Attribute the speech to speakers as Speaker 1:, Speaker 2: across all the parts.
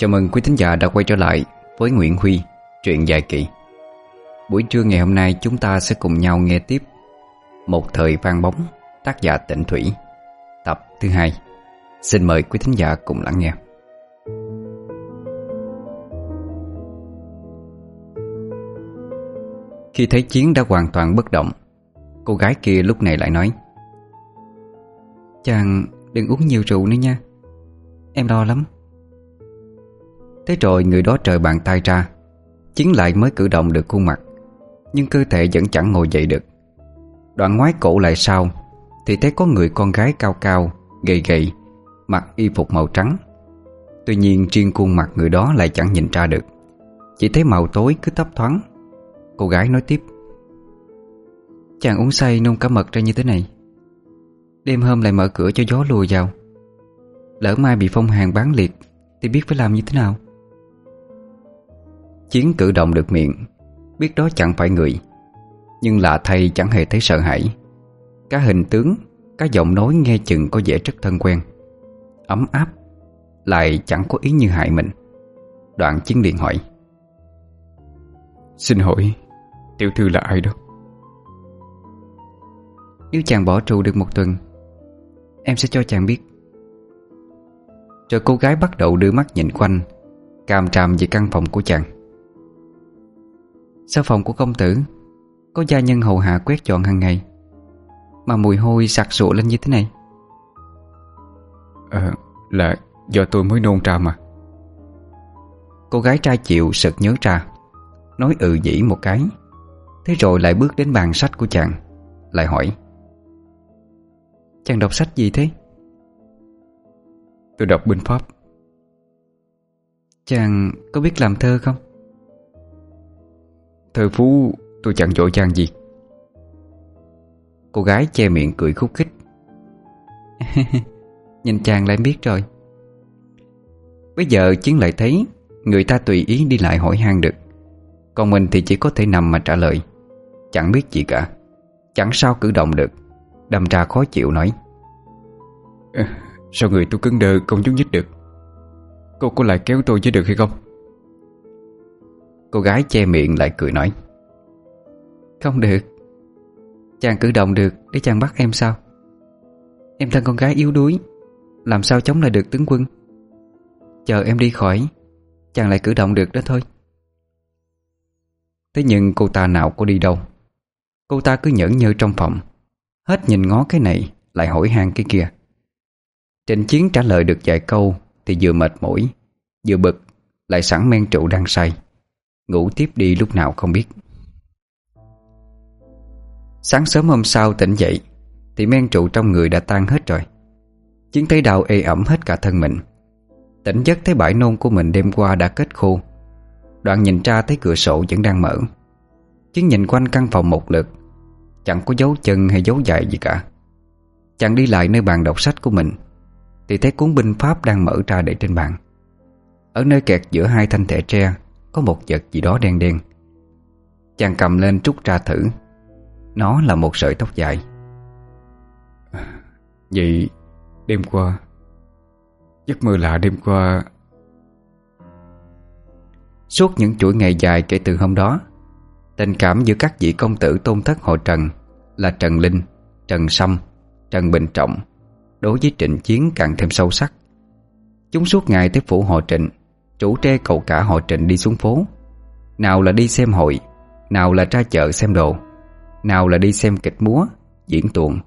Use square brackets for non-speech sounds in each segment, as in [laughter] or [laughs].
Speaker 1: Chào mừng quý thính giả đã quay trở lại với Nguyễn Huy, truyện dài kỳ. Buổi trưa ngày hôm nay chúng ta sẽ cùng nhau nghe tiếp Một thời vang bóng, tác giả Tịnh Thủy, tập thứ hai. Xin mời quý thính giả cùng lắng nghe. Khi thấy Chiến đã hoàn toàn bất động Cô gái kia lúc này lại nói Chàng đừng uống nhiều rượu nữa nha Em lo lắm. Thế rồi người đó trời bàn tay ra. Chiến lại mới cử động được khuôn mặt. Nhưng cơ thể vẫn chẳng ngồi dậy được. Đoạn ngoái cổ lại sau, Thì thấy có người con gái cao cao, Gầy gầy, Mặc y phục màu trắng. Tuy nhiên riêng khuôn mặt người đó lại chẳng nhìn ra được. Chỉ thấy màu tối cứ thấp thoáng. Cô gái nói tiếp, Chàng uống say nôn cả mật ra như thế này. Đêm hôm lại mở cửa cho gió lùa vào. Lỡ mai bị phong hàng bán liệt, Thì biết phải làm như thế nào? Chiến cử động được miệng. Biết đó chẳng phải người Nhưng lạ thay chẳng hề thấy sợ hãi. Cả hình tướng Cả giọng nói nghe chừng có vẻ rất thân quen. Ấm áp Lại chẳng có ý như hại mình. Đoạn chiến liền hỏi.
Speaker 2: Xin hỏi Tiểu thư là ai đó?
Speaker 1: Nếu chàng bỏ trù được một tuần Em sẽ cho chàng biết. Rồi cô gái bắt đầu đưa mắt nhìn quanh Càm tràm về căn phòng của chàng. Sau phòng của công tử Có gia nhân hầu hạ quét dọn hàng ngày. Mà mùi hôi sặc sụa lên như thế này.
Speaker 2: Ờ là do tôi mới nôn ra mà.
Speaker 1: Cô gái trai chịu sực nhớ ra Nói ừ dĩ một cái. Thế rồi lại bước đến bàn sách của chàng Lại hỏi Chàng đọc sách gì thế?
Speaker 2: Tôi đọc binh pháp.
Speaker 1: Chàng có biết làm thơ không?
Speaker 2: Thời phú tôi chẳng dội trang gì.
Speaker 1: Cô gái che miệng cười khúc khích. [laughs] Nhìn chàng lại biết rồi. Bây giờ Chiến lại thấy Người ta tùy ý đi lại hỏi han được. Còn mình thì chỉ có thể nằm mà trả lời. Chẳng biết gì cả. Chẳng sao cử động được. Đâm ra khó chịu nói.
Speaker 2: À, Sao người tôi cứng đờ không nhúc nhích được? Cô có lại kéo tôi chứ được hay không?
Speaker 1: Cô gái che miệng lại cười nói, Không được. Chàng cử động được để chàng bắt em sao? Em thân con gái yếu đuối, Làm sao chống lại được tướng quân? Chờ em đi khỏi, Chàng lại cử động được đó thôi. Thế nhưng cô ta nào có đi đâu. Cô ta cứ nhẫn nhơ trong phòng, Hết nhìn ngó cái này, Lại hỏi han cái kia. Trịnh Chiến trả lời được vài câu Thì vừa mệt mỏi, Vừa bực, Lại sẵn men trụ đang say. Ngủ tiếp đi lúc nào không biết. Sáng sớm hôm sau tỉnh dậy, Thì men trụ trong người đã tan hết rồi. Chiến thấy đau ê ẩm hết cả thân mình. Tỉnh giấc thấy bãi nôn của mình đêm qua đã kết khô. Đoạn nhìn ra thấy cửa sổ vẫn đang mở. Chiến nhìn quanh căn phòng một lượt, Chẳng có dấu chân hay dấu dài gì cả. Chẳng đi lại nơi bàn đọc sách của mình, Thì thấy cuốn binh pháp đang mở ra để trên bàn. Ở nơi kẹt giữa hai thanh thể tre có một vật gì đó đen đen. Chàng cầm lên trút ra thử. Nó là một sợi tóc dài.
Speaker 2: Vậy đêm qua Giấc mơ lạ đêm qua.
Speaker 1: Suốt những chuỗi ngày dài kể từ hôm đó Tình cảm giữa các vị công tử tôn thất hội Trần Là Trần Linh, Trần Sâm, Trần Bình Trọng Đối với Trịnh Chiến càng thêm sâu sắc. Chúng suốt ngày tới phủ hội Trịnh Chủ tre cầu cả họ Trịnh đi xuống phố. Nào là đi xem hội, Nào là ra chợ xem đồ, Nào là đi xem kịch múa, Diễn tuồng.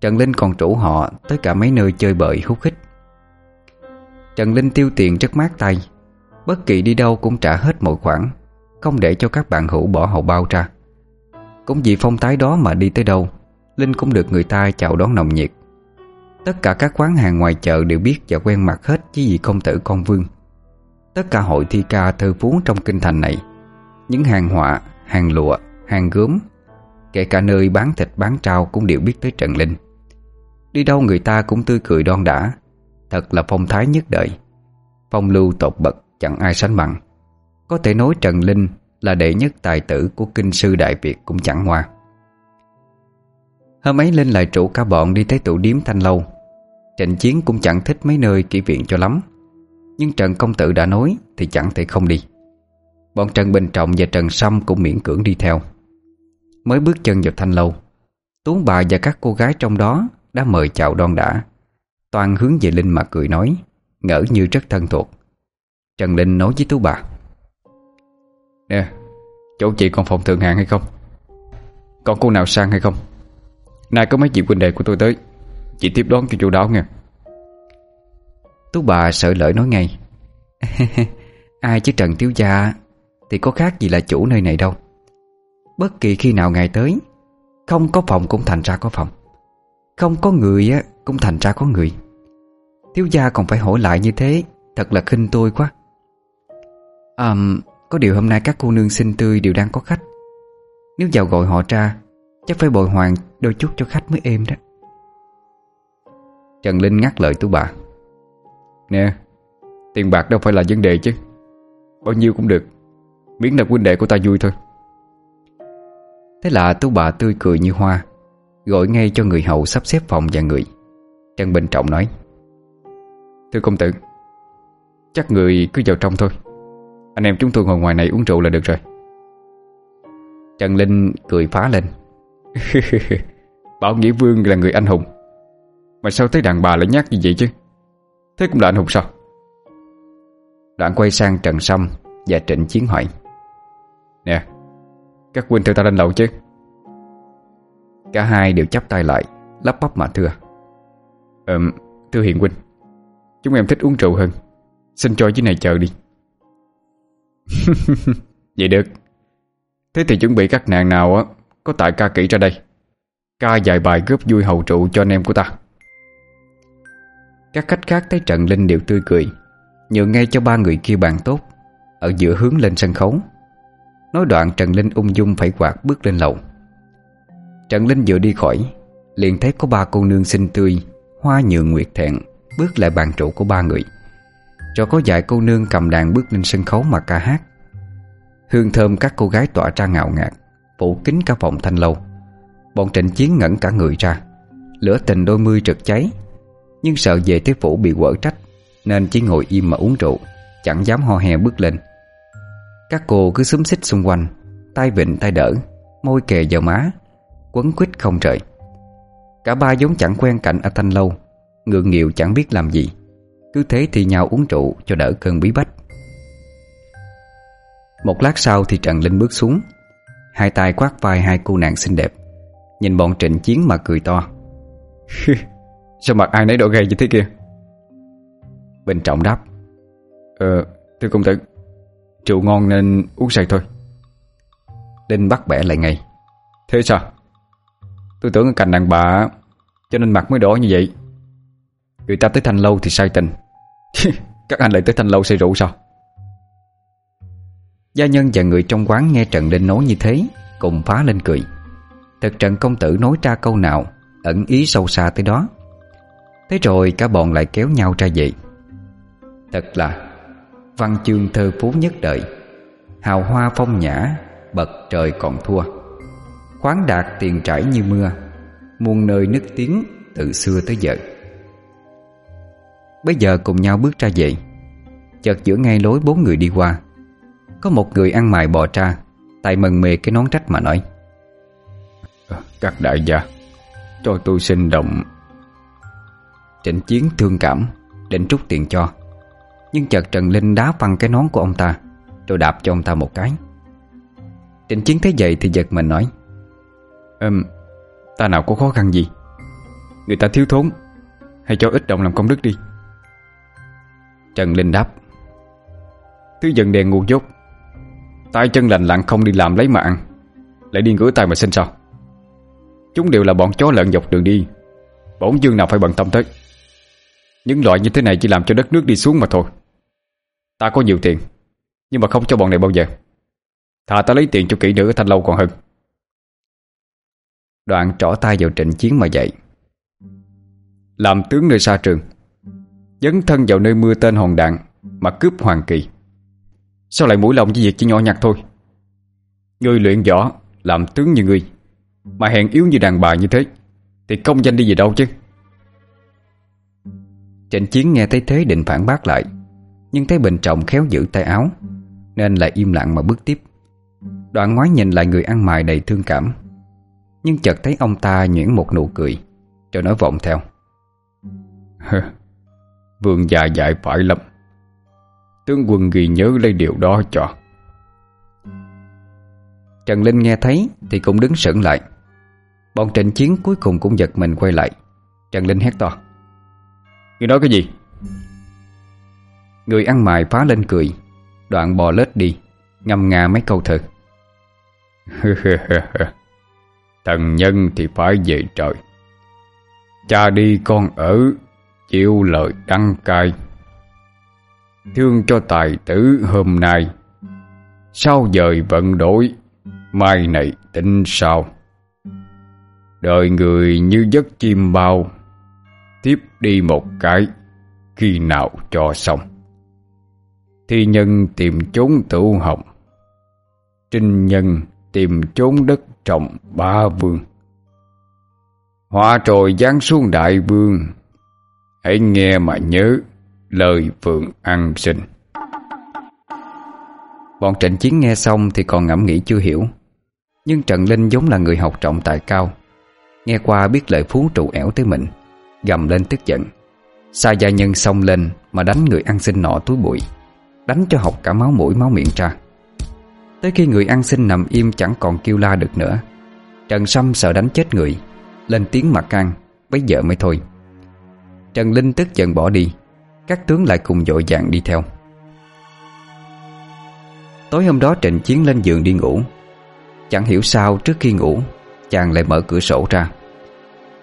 Speaker 1: Trần Linh còn chủ họ Tới cả mấy nơi chơi bời hút khích. Trần Linh tiêu tiền rất mát tay, Bất kỳ đi đâu cũng trả hết mọi khoản, Không để cho các bạn hữu bỏ hậu bao ra. Cũng vì phong tái đó mà đi tới đâu, Linh cũng được người ta chào đón nồng nhiệt. Tất cả các quán hàng ngoài chợ đều biết và quen mặt hết Chứ gì công tử con vương. Tất cả hội thi ca thơ phú trong kinh thành này Những hàng họa, hàng lụa, hàng gốm Kể cả nơi bán thịt bán trao cũng đều biết tới Trần Linh. Đi đâu người ta cũng tươi cười đoan đã Thật là phong thái nhất đời. Phong lưu tột bậc chẳng ai sánh bằng. Có thể nói Trần Linh là đệ nhất tài tử của kinh sư Đại Việt cũng chẳng hoa Hôm ấy Linh lại trụ cả bọn đi tới tụ điếm thanh lâu. Trịnh Chiến cũng chẳng thích mấy nơi kỹ viện cho lắm. Nhưng Trần Công Tử đã nói Thì chẳng thể không đi. Bọn Trần Bình Trọng và Trần Sâm cũng miễn cưỡng đi theo. Mới bước chân vào thanh lâu, Tuấn bà và các cô gái trong đó Đã mời chào đon đã. Toàn hướng về Linh mà cười nói, Ngỡ như rất thân thuộc. Trần Linh nói với Tú bà,
Speaker 2: Nè, Chỗ chị còn phòng thượng hạng hay không? Còn cô nào sang hay không? Nay có mấy chị huynh đệ của tôi tới, Chị tiếp đón cho chú đáo nghe.
Speaker 1: Tú bà sợ lợi nói ngay. [laughs] Ai chứ Trần Thiếu Gia, Thì có khác gì là chủ nơi này đâu. Bất kỳ khi nào ngày tới, Không có phòng cũng thành ra có phòng. Không có người cũng thành ra có người. Thiếu gia còn phải hỏi lại như thế, Thật là khinh tôi quá. À Có điều hôm nay các cô nương xinh tươi đều đang có khách. Nếu vào gọi họ ra, Chắc phải bồi hoàn đôi chút cho khách mới êm đó. Trần Linh ngắt lời tú bà.
Speaker 2: Nè. Tiền bạc đâu phải là vấn đề chứ. Bao nhiêu cũng được. Miễn là huynh đệ của ta vui thôi.
Speaker 1: Thế là tú bà tươi cười như hoa, Gọi ngay cho người hầu sắp xếp phòng và người. Trần Bình Trọng nói,
Speaker 2: Thưa công tử, Chắc người cứ vào trong thôi. Anh em chúng tôi ngồi ngoài này uống rượu là được rồi.
Speaker 1: Trần Linh cười phá lên, [laughs]
Speaker 2: Bảo Nghĩa Vương là người anh hùng. Mà sao thấy đàn bà lại nhắc như vậy chứ? Thế cũng là anh hùng sao?
Speaker 1: Đoạn quay sang Trần Sâm Và Trịnh Chiến hỏi.
Speaker 2: Nè, Các huynh theo ta lên lầu chứ?
Speaker 1: Cả hai đều chắp tay lại, Lắp bắp mà thưa.
Speaker 2: Ừm, Thưa Hiền huynh, Chúng em thích uống rượu hơn. Xin cho dưới này chờ đi. [laughs] Vậy được. Thế thì chuẩn bị các nàng nào á, Có tại ca kỹ ra đây. Ca vài bài góp vui hậu trụ cho anh em của ta.
Speaker 1: Các khách khác thấy trần Linh đều tươi cười, Nhường ngay cho ba người kia bàn tốt, Ở giữa hướng lên sân khấu. Nói đoạn Trần Linh ung dung phải quạt bước lên lầu. Trần Linh vừa đi khỏi, Liền thấy có ba cô nương xinh tươi, Hoa nhượng nguyệt thẹn, Bước lại bàn trụ của ba người. Rồi có vài cô nương cầm đàn bước lên sân khấu mà ca hát. Hương thơm các cô gái tỏa ra ngạo ngạt, Phủ kín cả phòng thanh lâu. Bọn trịnh chiến ngẩn cả người ra, Lửa tình đôi mươi trực cháy. Nhưng sợ về tới phủ bị quở trách, Nên chỉ ngồi im mà uống rượu, Chẳng dám ho hè bước lên. Các cô cứ xúm xích xung quanh, tay vịnh tay đỡ, Môi kề vào má, Quấn quýt không trời Cả ba vốn chẳng quen cạnh ở Thanh Lâu, Ngượng nghịu chẳng biết làm gì. Cứ thế thì nhau uống rượu cho đỡ cơn bí bách. Một lát sau thì Trần Linh bước xuống, Hai tay quát vai hai cô nàng xinh đẹp, Nhìn bọn trịnh chiến mà cười to. [laughs]
Speaker 2: Sao mặt ai nấy đỏ gay như thế kia?
Speaker 1: Bình trọng đáp
Speaker 2: Ờ thưa công tử, Rượu ngon nên uống say thôi.
Speaker 1: Đinh bắt bẻ lại ngay,
Speaker 2: Thế sao? Tôi tưởng ở cạnh đàn bà Cho nên mặt mới đỏ như vậy. Người ta tới thanh lâu thì say tình. [laughs] Các anh lại tới thanh lâu say rượu sao?
Speaker 1: Gia nhân và người trong quán nghe Trần Đinh nói như thế, Cùng phá lên cười. Thật Trần công tử nói ra câu nào Ẩn ý sâu xa tới đó. Thế rồi cả bọn lại kéo nhau ra dậy, Thật là Văn chương thơ phú nhất đời. Hào hoa phong nhã Bậc trời còn thua. Khoáng đạt tiền trải như mưa Muôn nơi nức tiếng Từ xưa tới giờ. Bây giờ cùng nhau bước ra dậy, Chợt giữa ngay lối bốn người đi qua Có một người ăn mày bò ra Tại mần mề cái nón trách mà nói ờ,
Speaker 2: Các đại gia Cho tôi xin đồng
Speaker 1: Trịnh Chiến thương cảm, Định trút tiền cho. Nhưng chợt Trần Linh đá văng cái nón của ông ta, Rồi đạp cho ông ta một cái. Trịnh Chiến thấy vậy thì giật mình nói,
Speaker 2: Ừm, Ta nào có khó khăn gì? Người ta thiếu thốn, Hay cho ít đồng làm công đức đi.
Speaker 1: Trần Linh đáp,
Speaker 2: Thứ dần đèn ngu dốt, tay chân lành lặng không đi làm lấy mà ăn, Lại đi ngửa tay mà xin sao? Chúng đều là bọn chó lợn dọc đường đi, Bổn dương nào phải bận tâm tới? Những loại như thế này chỉ làm cho đất nước đi xuống mà thôi. Ta có nhiều tiền, Nhưng mà không cho bọn này bao giờ. Thà ta lấy tiền cho kỹ nữ thanh lâu còn hơn.
Speaker 1: Đoạn trỏ tay vào trận chiến mà dậy.
Speaker 2: Làm tướng nơi xa trường, Dấn thân vào nơi mưa tên hòn đạn Mà cướp hoàng kỳ. Sao lại mũi lòng với việc chỉ nhỏ nhặt thôi? Ngươi luyện võ, Làm tướng như ngươi, Mà hèn yếu như đàn bà như thế, Thì công danh đi về đâu chứ?
Speaker 1: Trịnh Chiến nghe thấy thế định phản bác lại, Nhưng thấy Bình Trọng khéo giữ tay áo, Nên lại im lặng mà bước tiếp. Đoạn ngoái nhìn lại người ăn mài đầy thương cảm, Nhưng chợt thấy ông ta nhuyễn một nụ cười, Rồi nói vọng theo.
Speaker 2: Vương già dạy phải lắm. Tướng quân ghi nhớ lấy điều đó cho.
Speaker 1: Trần Linh nghe thấy Thì cũng đứng sững lại. Bọn trịnh chiến cuối cùng cũng giật mình quay lại. Trần Linh hét to.
Speaker 2: Người nói cái gì?
Speaker 1: Người ăn mày phá lên cười. Đoạn bò lết đi, Ngâm nga mấy câu thật [laughs]
Speaker 2: Thần nhân thì phải về trời. Cha đi con ở Chịu lời đăng cai. Thương cho tài tử hôm nay. Sau dời vận đổi, Mai này tính sao? Đời người như giấc chim bao Tiếp đi một cái, Khi nào cho xong. Thi nhân tìm chốn tửu hồng. Trinh nhân tìm chốn đất trọng ba vương. Hoa trồi giáng xuống đại vương. Hãy nghe mà nhớ lời phượng ăn sinh.
Speaker 1: Bọn trận chiến nghe xong thì còn ngẫm nghĩ chưa hiểu. Nhưng Trần Linh giống là người học trọng tài cao. Nghe qua biết lời phú trụ ẻo tới mình. Gầm lên tức giận. Sa gia nhân xông lên Mà đánh người ăn xin nọ túi bụi, Đánh cho học cả máu mũi máu miệng ra. Tới khi người ăn xin nằm im Chẳng còn kêu la được nữa, Trần Sâm sợ đánh chết người, Lên tiếng mà can Bây giờ mới thôi. Trần Linh tức giận bỏ đi, Các tướng lại cùng dội dàng đi theo. Tối hôm đó Trịnh Chiến lên giường đi ngủ. Chẳng hiểu sao trước khi ngủ, Chàng lại mở cửa sổ ra.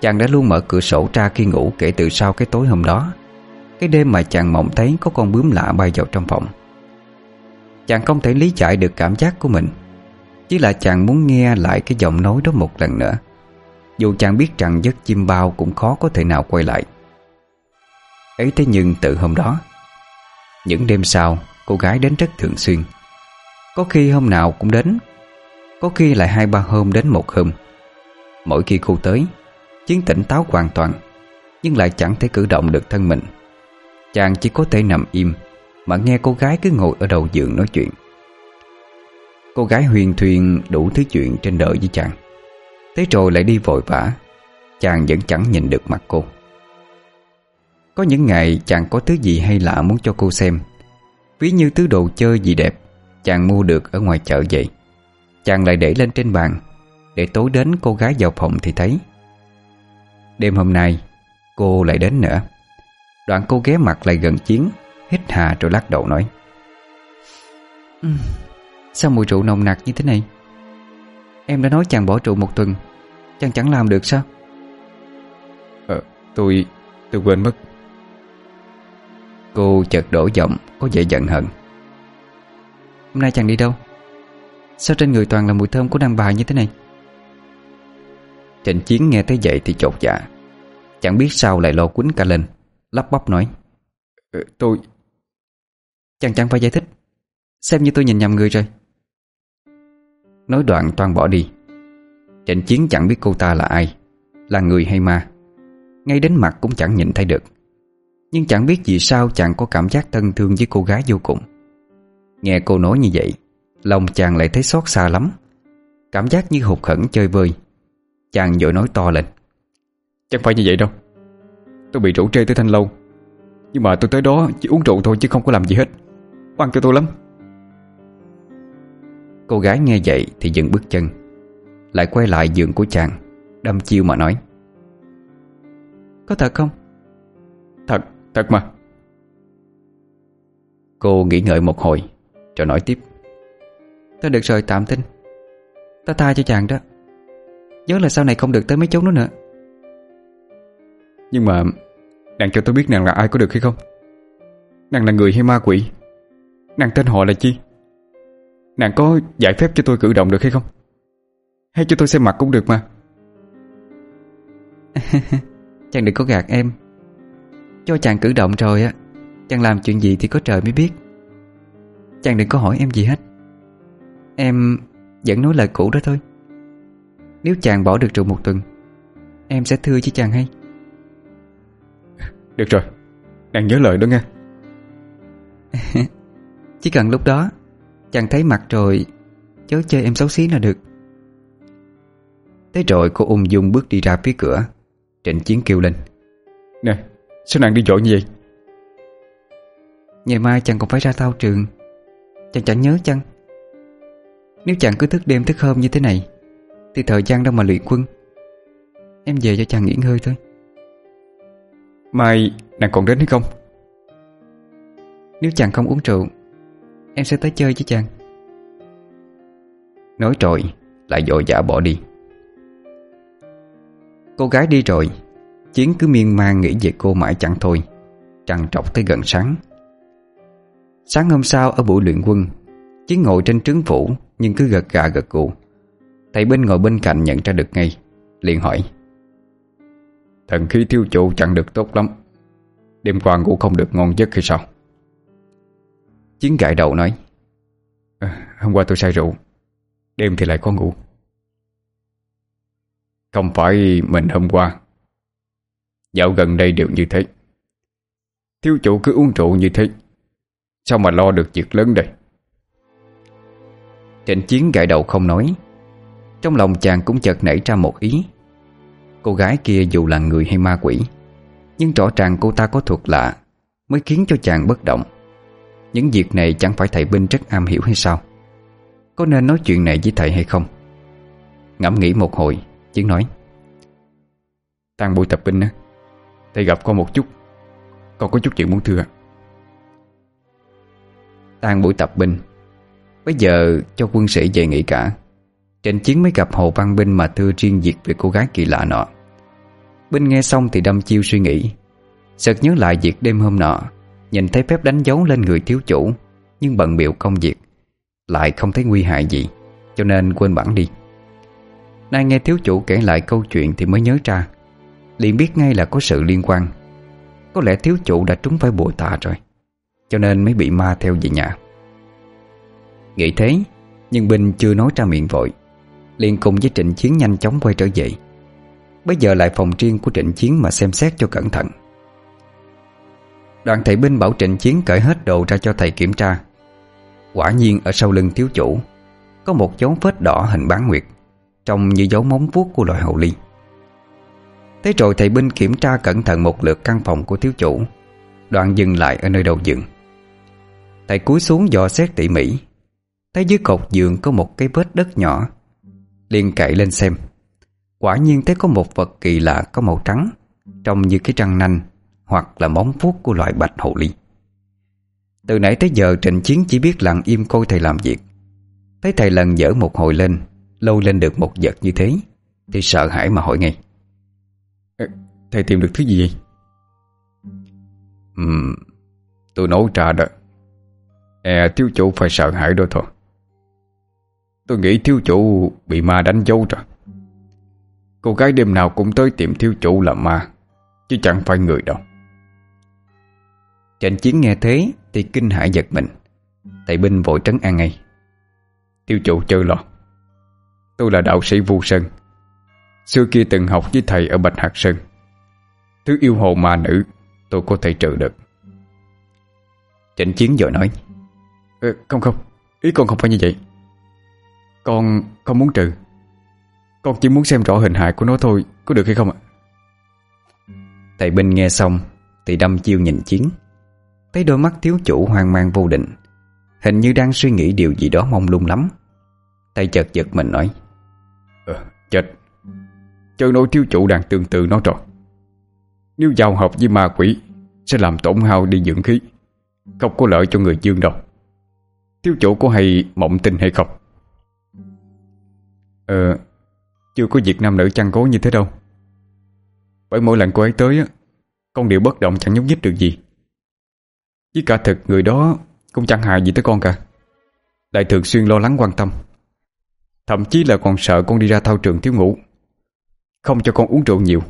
Speaker 1: Chàng đã luôn mở cửa sổ ra khi ngủ kể từ sau cái tối hôm đó. Cái đêm mà chàng mộng thấy có con bướm lạ bay vào trong phòng. Chàng không thể lý giải được cảm giác của mình. Chỉ là chàng muốn nghe lại cái giọng nói đó một lần nữa. Dù chàng biết rằng giấc chim bao cũng khó có thể nào quay lại. Ấy thế nhưng từ hôm đó, Những đêm sau, cô gái đến rất thường xuyên. Có khi hôm nào cũng đến, Có khi lại hai ba hôm đến một hôm. Mỗi khi cô tới Chiến tỉnh táo hoàn toàn, Nhưng lại chẳng thể cử động được thân mình. Chàng chỉ có thể nằm im, Mà nghe cô gái cứ ngồi ở đầu giường nói chuyện. Cô gái huyền thuyền đủ thứ chuyện trên đời với chàng. Thế rồi lại đi vội vã, Chàng vẫn chẳng nhìn được mặt cô. Có những ngày chàng có thứ gì hay lạ muốn cho cô xem. Ví như thứ đồ chơi gì đẹp Chàng mua được ở ngoài chợ vậy. Chàng lại để lên trên bàn, Để tối đến cô gái vào phòng thì thấy. Đêm hôm nay Cô lại đến nữa. Đoạn cô ghé mặt lại gần chiến Hít hà rồi lắc đầu nói. Uhm, Sao mùi rượu nồng nặc như thế này? Em đã nói chàng bỏ rượu một tuần Chàng chẳng làm được sao?
Speaker 2: Ờ tôi Tôi quên mất.
Speaker 1: Cô chợt đổ giọng Có vẻ giận hận Hôm nay chàng đi đâu? Sao trên người toàn là mùi thơm của đàn bà như thế này? Trịnh Chiến nghe thấy vậy thì chột dạ. Chẳng biết sao lại lo quýnh cả lên Lắp bắp nói.
Speaker 2: Ừ, Tôi
Speaker 1: Chàng chẳng phải giải thích. Xem như tôi nhìn nhầm người rồi. Nói đoạn toàn bỏ đi. Trịnh Chiến chẳng biết cô ta là ai Là người hay ma. Ngay đến mặt cũng chẳng nhìn thấy được. Nhưng chẳng biết vì sao chàng có cảm giác thân thương với cô gái vô cùng. Nghe cô nói như vậy Lòng chàng lại thấy xót xa lắm. Cảm giác như hụt khẩn chơi vơi chàng vội nói to lên.
Speaker 2: Chẳng phải như vậy đâu. Tôi bị rủ trê tới Thanh Lâu. Nhưng mà tôi tới đó chỉ uống rượu thôi chứ không có làm gì hết. Quan cho tôi lắm.
Speaker 1: Cô gái nghe vậy thì dừng bước chân Lại quay lại giường của chàng Đâm chiêu mà nói. Có thật không?
Speaker 2: Thật, thật mà.
Speaker 1: Cô nghĩ ngợi một hồi Rồi nói tiếp. Ta được rồi tạm tin Ta tha cho chàng đó. Nhớ là sau này không được tới mấy chốn đó nữa.
Speaker 2: Nhưng mà Nàng cho tôi biết nàng là ai có được hay không? Nàng là người hay ma quỷ? Nàng tên họ là chi? Nàng có giải phép cho tôi cử động được hay không? Hay cho tôi xem mặt cũng được mà? [laughs]
Speaker 1: Chàng đừng có gạt em. Cho chàng cử động rồi á Chàng làm chuyện gì thì có trời mới biết. Chàng đừng có hỏi em gì hết. Em vẫn nói lời cũ đó thôi. Nếu chàng bỏ được rượu một tuần Em sẽ thưa với chàng hay? [laughs]
Speaker 2: Được rồi Nàng nhớ lời đó nghe. [laughs]
Speaker 1: Chỉ cần lúc đó Chàng thấy mặt rồi Chớ chơi em xấu xí là được. Thế rồi cô ung dung bước đi ra phía cửa Trịnh Chiến kêu lên.
Speaker 2: Nè sao nàng đi dội như vậy?
Speaker 1: Ngày mai chàng còn phải ra thao trường Chàng chẳng nhớ chăng? Nếu chàng cứ thức đêm thức hôm như thế này thì thời gian đâu mà luyện quân. Em về cho chàng nghỉ ngơi thôi.
Speaker 2: Mai nàng còn đến hay không?
Speaker 1: Nếu chàng không uống rượu Em sẽ tới chơi chứ chàng.
Speaker 2: Nói rồi Lại dội dã bỏ đi.
Speaker 1: Cô gái đi rồi Chiến cứ miên man nghĩ về cô mãi chẳng thôi Trằn trọc tới gần sáng. Sáng hôm sau ở buổi luyện quân Chiến ngồi trên trướng phủ Nhưng cứ gật gà gật cụ Thầy Binh ngồi bên cạnh nhận ra được ngay, liền hỏi.
Speaker 2: Thần khí tiêu chủ chẳng được tốt lắm. Đêm qua ngủ không được ngon giấc hay sao?
Speaker 1: Chiến gãi đầu nói.
Speaker 2: Ờ, hôm qua tôi say rượu, Đêm thì lại có ngủ. Không phải mình hôm qua. Dạo gần đây đều như thế. Thiếu chủ cứ uống rượu như thế, Sao mà lo được việc lớn đây?
Speaker 1: Trịnh Chiến gãi đầu không nói trong lòng chàng cũng chợt nảy ra một ý. Cô gái kia dù là người hay ma quỷ, Nhưng rõ ràng cô ta có thuộc lạ Mới khiến cho chàng bất động. Những việc này chẳng phải thầy Binh rất am hiểu hay sao? Có nên nói chuyện này với thầy hay không? Ngẫm nghĩ một hồi, Chiến nói.
Speaker 2: Tăng buổi tập binh á, Thầy gặp con một chút. Con có chút chuyện muốn thưa.
Speaker 1: Tan buổi tập binh Bây giờ cho quân sĩ về nghỉ cả trên Chiến mới gặp Hồ Văn Binh mà thưa riêng việc về cô gái kỳ lạ nọ. Binh nghe xong thì đâm chiêu suy nghĩ. Sợt nhớ lại việc đêm hôm nọ, Nhìn thấy phép đánh dấu lên người thiếu chủ, Nhưng bận biểu công việc, Lại không thấy nguy hại gì, Cho nên quên bẵng đi. Nay nghe thiếu chủ kể lại câu chuyện thì mới nhớ ra, liền biết ngay là có sự liên quan. Có lẽ thiếu chủ đã trúng phải bùa tà rồi, Cho nên mới bị ma theo về nhà. Nghĩ thế, Nhưng Binh chưa nói ra miệng vội liền cùng với Trịnh Chiến nhanh chóng quay trở về. Bây giờ lại phòng riêng của Trịnh Chiến mà xem xét cho cẩn thận. Đoàn thầy binh bảo Trịnh Chiến cởi hết đồ ra cho thầy kiểm tra. Quả nhiên ở sau lưng thiếu chủ, Có một dấu vết đỏ hình bán nguyệt, Trông như dấu móng vuốt của loài hậu ly. Thế rồi thầy binh kiểm tra cẩn thận một lượt căn phòng của thiếu chủ, Đoạn dừng lại ở nơi đầu giường. Thầy cúi xuống dò xét tỉ mỉ, Thấy dưới cột giường có một cái vết đất nhỏ liền cậy lên xem. Quả nhiên thấy có một vật kỳ lạ có màu trắng Trông như cái trăng nanh Hoặc là móng vuốt của loại bạch hậu ly. Từ nãy tới giờ Trịnh Chiến chỉ biết lặng im coi thầy làm việc. Thấy thầy lần dở một hồi lên Lâu lên được một vật như thế Thì sợ hãi mà hỏi ngay.
Speaker 2: Thầy tìm được thứ gì vậy? Ừm, tôi nấu trà đó. E thiếu chủ phải sợ hãi đôi thôi. Tôi nghĩ thiếu chủ bị ma đánh dấu rồi. Cô gái đêm nào cũng tới tiệm thiếu chủ là ma, Chứ chẳng phải người đâu.
Speaker 1: Trịnh chiến nghe thế Thì kinh hãi giật mình. Thầy binh vội trấn an ngay.
Speaker 2: Thiếu chủ chơi lo Tôi là đạo sĩ Vu Sơn. Xưa kia từng học với thầy ở Bạch Hạc Sơn. Thứ yêu hồ ma nữ, Tôi có thể trừ được.
Speaker 1: Trịnh chiến vội nói.
Speaker 2: Không không. Ý con không phải như vậy. Con không muốn trừ. Con chỉ muốn xem rõ hình hại của nó thôi Có được hay không ạ?
Speaker 1: Thầy Binh nghe xong Thì đâm chiêu nhìn Chiến. Thấy đôi mắt thiếu chủ hoang mang vô định Hình như đang suy nghĩ điều gì đó mong lung lắm. Thầy chợt giật mình nói
Speaker 2: Ờ, à, chết. Chân nỗi thiếu chủ đang tương tự nó rồi. Nếu giao hợp với ma quỷ Sẽ làm tổn hao đi dưỡng khí Không có lợi cho người dương đâu Thiếu chủ có hay mộng tin hay không? Ờ Chưa có việc nam nữ chăn cố như thế đâu. Bởi mỗi lần cô ấy tới Con đều bất động chẳng nhúc nhích được gì. Chứ cả thật người đó Cũng chẳng hại gì tới con cả. Lại thường xuyên lo lắng quan tâm. Thậm chí là còn sợ con đi ra thao trường thiếu ngủ, Không cho con uống rượu nhiều.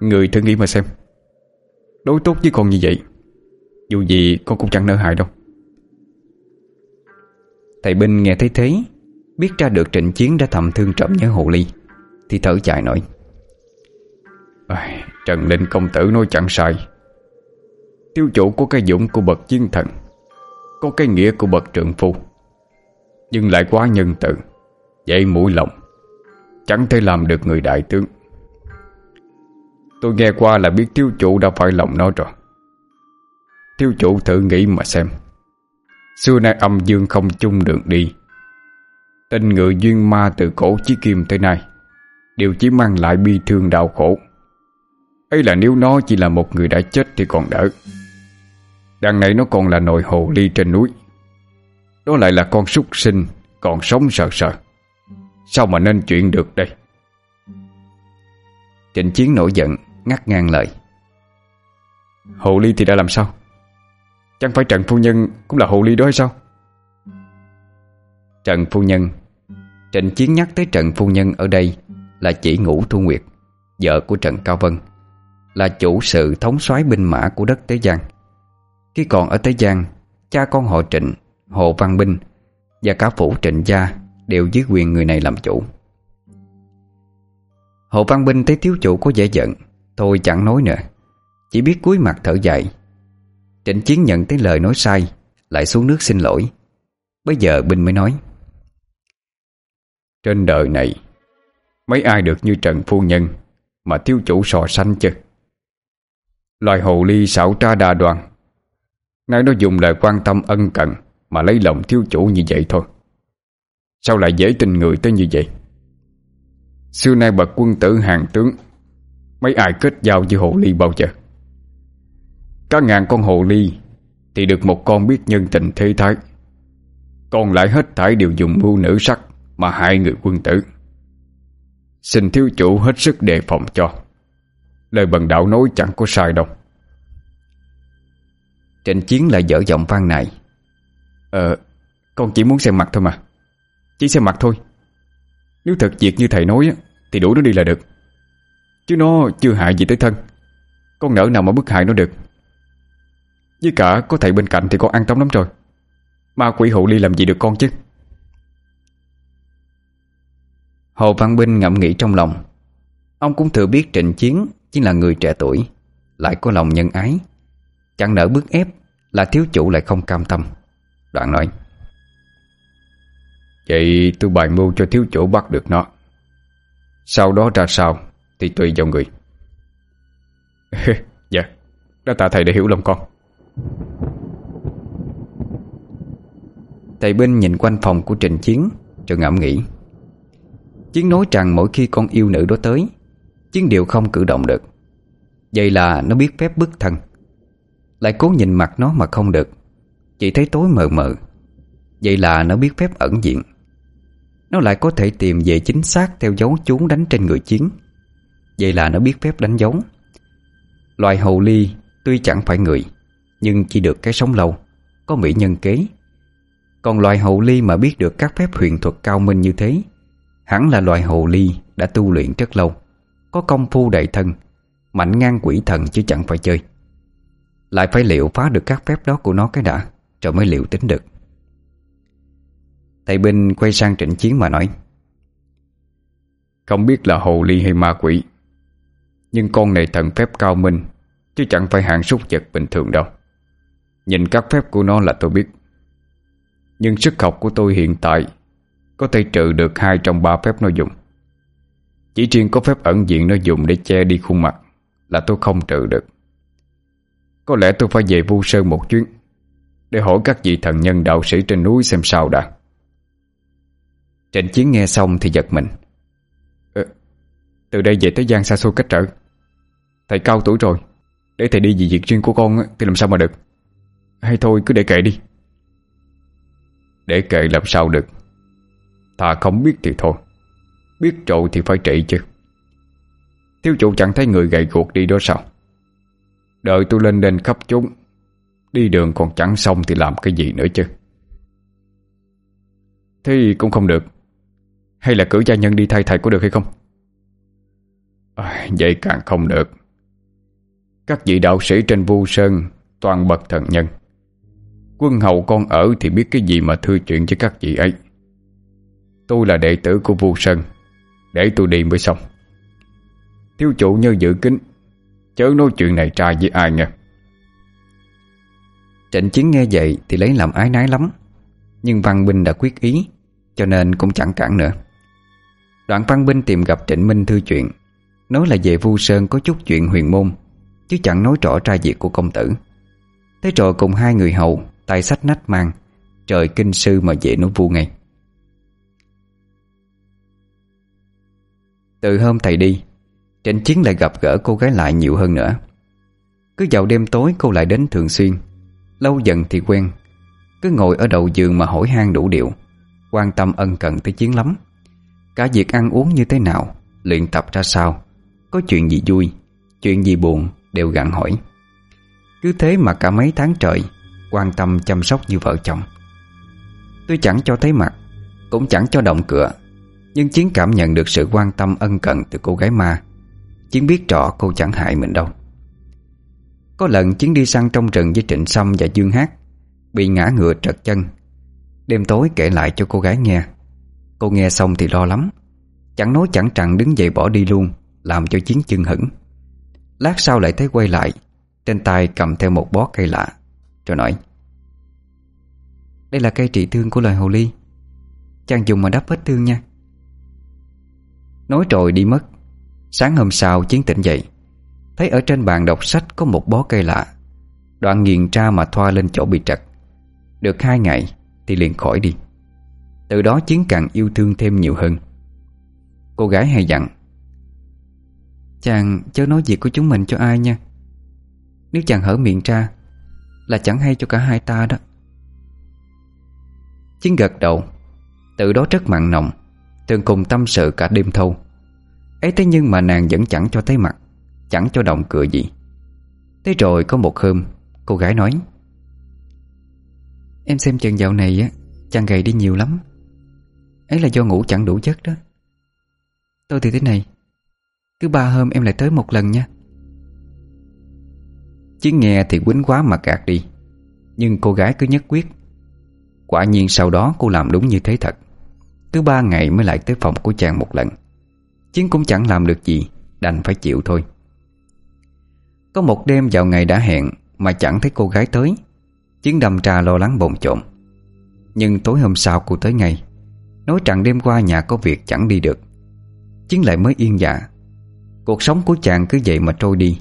Speaker 2: Người thử nghĩ mà xem. Đối tốt với con như vậy, Dù gì con cũng chẳng nỡ hại đâu.
Speaker 1: Thầy Binh nghe thấy thế Biết ra được trịnh chiến đã thầm thương trộm nhớ hồ ly, Thì thở dài nói.
Speaker 2: Trần Linh công tử nói chẳng sai. Tiêu chủ có cái dũng của bậc chiến thần, Có cái nghĩa của bậc trượng phu, Nhưng lại quá nhân từ Vậy mũi lòng, Chẳng thể làm được người đại tướng. Tôi nghe qua là biết tiêu chủ đã phải lòng nó rồi. Tiêu chủ thử nghĩ mà xem. Xưa nay âm dương không chung đường đi Tên người duyên ma từ cổ chí kim tới nay, Đều chỉ mang lại bi thương đau khổ. Ấy là nếu nó chỉ là một người đã chết thì còn đỡ. Đằng này nó còn là nội hồ ly trên núi. Đó lại là con súc sinh, Còn sống sợ sợ Sao mà nên chuyện được đây?
Speaker 1: Trịnh Chiến nổi giận, Ngắt ngang lời.
Speaker 2: Hồ ly thì đã làm sao? Chẳng phải Trần Phu Nhân Cũng là hồ ly đó hay sao?
Speaker 1: Trần Phu Nhân Trịnh Chiến nhắc tới Trần Phu Nhân ở đây Là chỉ ngũ Thu Nguyệt Vợ của Trần Cao Vân Là chủ sự thống soái binh mã của đất Tế Giang Khi còn ở Tế Giang Cha con họ Trịnh, Hồ Văn Binh Và cả phủ Trịnh Gia Đều dưới quyền người này làm chủ. Hồ Văn Binh thấy thiếu chủ có dễ giận Thôi chẳng nói nữa. Chỉ biết cúi mặt thở dài. Trịnh Chiến nhận thấy lời nói sai Lại xuống nước xin lỗi. Bây giờ Binh mới nói
Speaker 2: trên đời này, Mấy ai được như Trần Phu Nhân Mà thiếu chủ sò xanh chứ? Loài hồ ly xảo tra đa đoàn Nay nó dùng lời quan tâm ân cần Mà lấy lòng thiếu chủ như vậy thôi. Sao lại dễ tin người tới như vậy? Xưa nay bậc quân tử hàng tướng, Mấy ai kết giao với hồ ly bao giờ? Cả ngàn con hồ ly Thì được một con biết nhân tình thế thái. Còn lại hết thảy đều dùng mưu nữ sắc mà hai người quân tử. Xin thiếu chủ hết sức đề phòng cho. Lời bần đạo nói chẳng có sai đâu.
Speaker 1: Trịnh Chiến lại dở giọng vang này
Speaker 2: Ờ Con chỉ muốn xem mặt thôi mà. Chỉ xem mặt thôi. Nếu thật việc như thầy nói Thì đủ nó đi là được. Chứ nó chưa hại gì tới thân. Con nỡ nào mà bức hại nó được. Với cả có thầy bên cạnh thì con an tâm lắm rồi. Ma quỷ hụ ly làm gì được con chứ?
Speaker 1: Hồ Văn Binh ngẫm nghĩ trong lòng. Ông cũng thừa biết Trịnh Chiến chính là người trẻ tuổi, Lại có lòng nhân ái. Chẳng nỡ bức ép Là thiếu chủ lại không cam tâm. Đoạn nói,
Speaker 2: Vậy tôi bài mưu cho thiếu chủ bắt được nó. Sau đó ra sao Thì tùy vào người. [laughs] Dạ đã tạ thầy để hiểu lòng con.
Speaker 1: Thầy binh nhìn quanh phòng của Trịnh Chiến, Rồi ngẫm nghĩ Chiến nói rằng mỗi khi con yêu nữ đó tới Chiến đều không cử động được. Vậy là nó biết phép bức thần Lại cố nhìn mặt nó mà không được. Chỉ thấy tối mờ mờ. Vậy là nó biết phép ẩn diện. Nó lại có thể tìm về chính xác Theo dấu chúng đánh trên người chiến. Vậy là nó biết phép đánh dấu. Loài hồ ly tuy chẳng phải người, Nhưng chỉ được cái sống lâu, Có mỹ nhân kế. Còn loài hậu ly mà biết được các phép huyền thuật cao minh như thế Hắn là loài hồ ly, đã tu luyện rất lâu, Có công phu đầy thân, Mạnh ngang quỷ thần chứ chẳng phải chơi. Lại phải liệu phá được các phép đó của nó cái đã, Rồi mới liệu tính được. Thầy binh quay sang trịnh chiến mà nói,
Speaker 2: Không biết là hồ ly hay ma quỷ, Nhưng con này thần phép cao minh, Chứ chẳng phải hạng súc vật bình thường đâu. Nhìn các phép của nó là tôi biết, Nhưng sức học của tôi hiện tại có thể trừ được hai trong ba phép nó dùng. Chỉ riêng có phép ẩn diện nó dùng để che đi khuôn mặt Là tôi không trừ được. Có lẽ tôi phải về vu sơn một chuyến Để hỏi các vị thần nhân đạo sĩ trên núi xem sao đã.
Speaker 1: Trịnh Chiến nghe xong thì giật mình.
Speaker 2: Ừ, Từ đây về tới Giang xa xôi cách trở. Thầy cao tuổi rồi Để thầy đi vì việc riêng của con thì làm sao mà được? Hay thôi cứ để kệ đi. Để kệ làm sao được? Thà không biết thì thôi. Biết rồi thì phải trị chứ. Thiếu chủ chẳng thấy người gầy guộc đi đó sao? Đợi tôi lên lên khắp chúng Đi đường còn chẳng xong thì làm cái gì nữa chứ? Thế cũng không được. Hay là cử gia nhân đi thay thầy có được hay không? À, Vậy càng không được. Các vị đạo sĩ trên vu sơn Toàn bậc thần nhân. Quân hầu con ở thì biết cái gì mà thư chuyện với các vị ấy. Tôi là đệ tử của Vu Sơn. Để tôi đi mới xong. Thiếu chủ như giữ kính Chớ nói chuyện này trai với ai nha.
Speaker 1: Trịnh Chiến nghe vậy thì lấy làm ái nái lắm. Nhưng Văn Binh đã quyết ý, Cho nên cũng chẳng cản nữa. Đoạn Văn Binh tìm gặp Trịnh Minh thư chuyện, Nói là về Vu Sơn có chút chuyện huyền môn, Chứ chẳng nói rõ trai việc của công tử. Thế rồi cùng hai người hầu, Tay sách nách mang, Trời kinh sư mà dễ nói vu ngay. Từ hôm thầy đi Trịnh Chiến lại gặp gỡ cô gái lại nhiều hơn nữa. Cứ vào đêm tối cô lại đến thường xuyên, Lâu dần thì quen. Cứ ngồi ở đầu giường mà hỏi han đủ điệu Quan tâm ân cần tới Chiến lắm. Cả việc ăn uống như thế nào, Luyện tập ra sao, Có chuyện gì vui, Chuyện gì buồn đều gặn hỏi. Cứ thế mà cả mấy tháng trời, Quan tâm chăm sóc như vợ chồng. Tôi chẳng cho thấy mặt, Cũng chẳng cho động cửa. Nhưng Chiến cảm nhận được sự quan tâm ân cần từ cô gái ma. Chiến biết rõ cô chẳng hại mình đâu. Có lần Chiến đi săn trong rừng với Trịnh Sâm và Dương Hát, Bị ngã ngựa trật chân. Đêm tối kể lại cho cô gái nghe. Cô nghe xong thì lo lắm. Chẳng nói chẳng rằng đứng dậy bỏ đi luôn, Làm cho Chiến chưng hững. Lát sau lại thấy quay lại, Trên tay cầm theo một bó cây lạ, Rồi nói, Đây là cây trị thương của loài hồ ly. Chàng dùng mà đắp vết thương nha. Nói rồi đi mất. Sáng hôm sau, Chiến tỉnh dậy. Thấy ở trên bàn đọc sách có một bó cây lạ. Đoạn nghiền tra mà thoa lên chỗ bị trật. Được hai ngày Thì liền khỏi đi. Từ đó Chiến càng yêu thương thêm nhiều hơn. Cô gái hay dặn, Chàng chớ nói việc của chúng mình cho ai nha. Nếu chàng hở miệng ra Là chẳng hay cho cả hai ta đó. Chiến gật đầu. Từ đó rất mặn nồng. Tường cùng tâm sự cả đêm thâu. Ấy thế nhưng mà nàng vẫn chẳng cho thấy mặt, Chẳng cho động cửa gì. Thế rồi có một hôm, Cô gái nói, Em xem chân dạo này á, Chàng gầy đi nhiều lắm. Ấy là do ngủ chẳng đủ chất đó. Tôi thì thế này, Cứ ba hôm em lại tới một lần nha. Chứ nghe thì quýnh quá mà gạt đi. Nhưng cô gái cứ nhất quyết. Quả nhiên sau đó cô làm đúng như thế thật. Cứ ba ngày mới lại tới phòng của chàng một lần. Chiến cũng chẳng làm được gì, Đành phải chịu thôi. Có một đêm vào ngày đã hẹn Mà chẳng thấy cô gái tới. Chiến đầm trà lo lắng bồn trộn Nhưng tối hôm sau cô tới ngay Nói rằng đêm qua nhà có việc chẳng đi được. Chiến lại mới yên dạ. Cuộc sống của chàng cứ vậy mà trôi đi.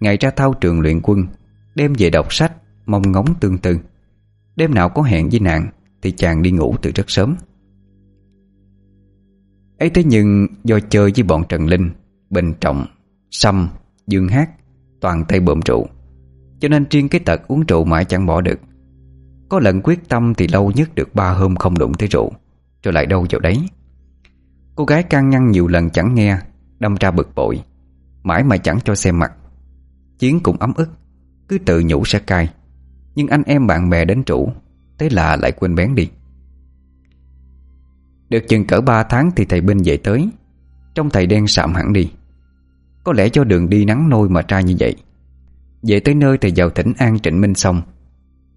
Speaker 1: Ngày ra thao trường luyện quân, Đêm về đọc sách, Mong ngóng tương tư. Đêm nào có hẹn với nàng Thì chàng đi ngủ từ rất sớm ấy thế nhưng do chơi với bọn Trần Linh Bình Trọng, Sâm, Dương Hát Toàn tay bợm rượu. Cho nên riêng cái tật uống rượu mãi chẳng bỏ được. Có lần quyết tâm thì lâu nhất được ba hôm không đụng tới rượu Rồi lại đâu vào đấy. Cô gái can ngăn nhiều lần chẳng nghe Đâm ra bực bội Mãi mà chẳng cho xem mặt. Chiến cũng ấm ức Cứ tự nhủ sẽ cai Nhưng anh em bạn bè đến chủ Thế là lại quên bén đi. Được chừng cỡ 3 tháng thì thầy Binh dậy tới. Trong thầy đen sạm hẳn đi. Có lẽ cho đường đi nắng nôi mà trai như vậy. Về tới nơi thầy vào tỉnh An Trịnh Minh xong.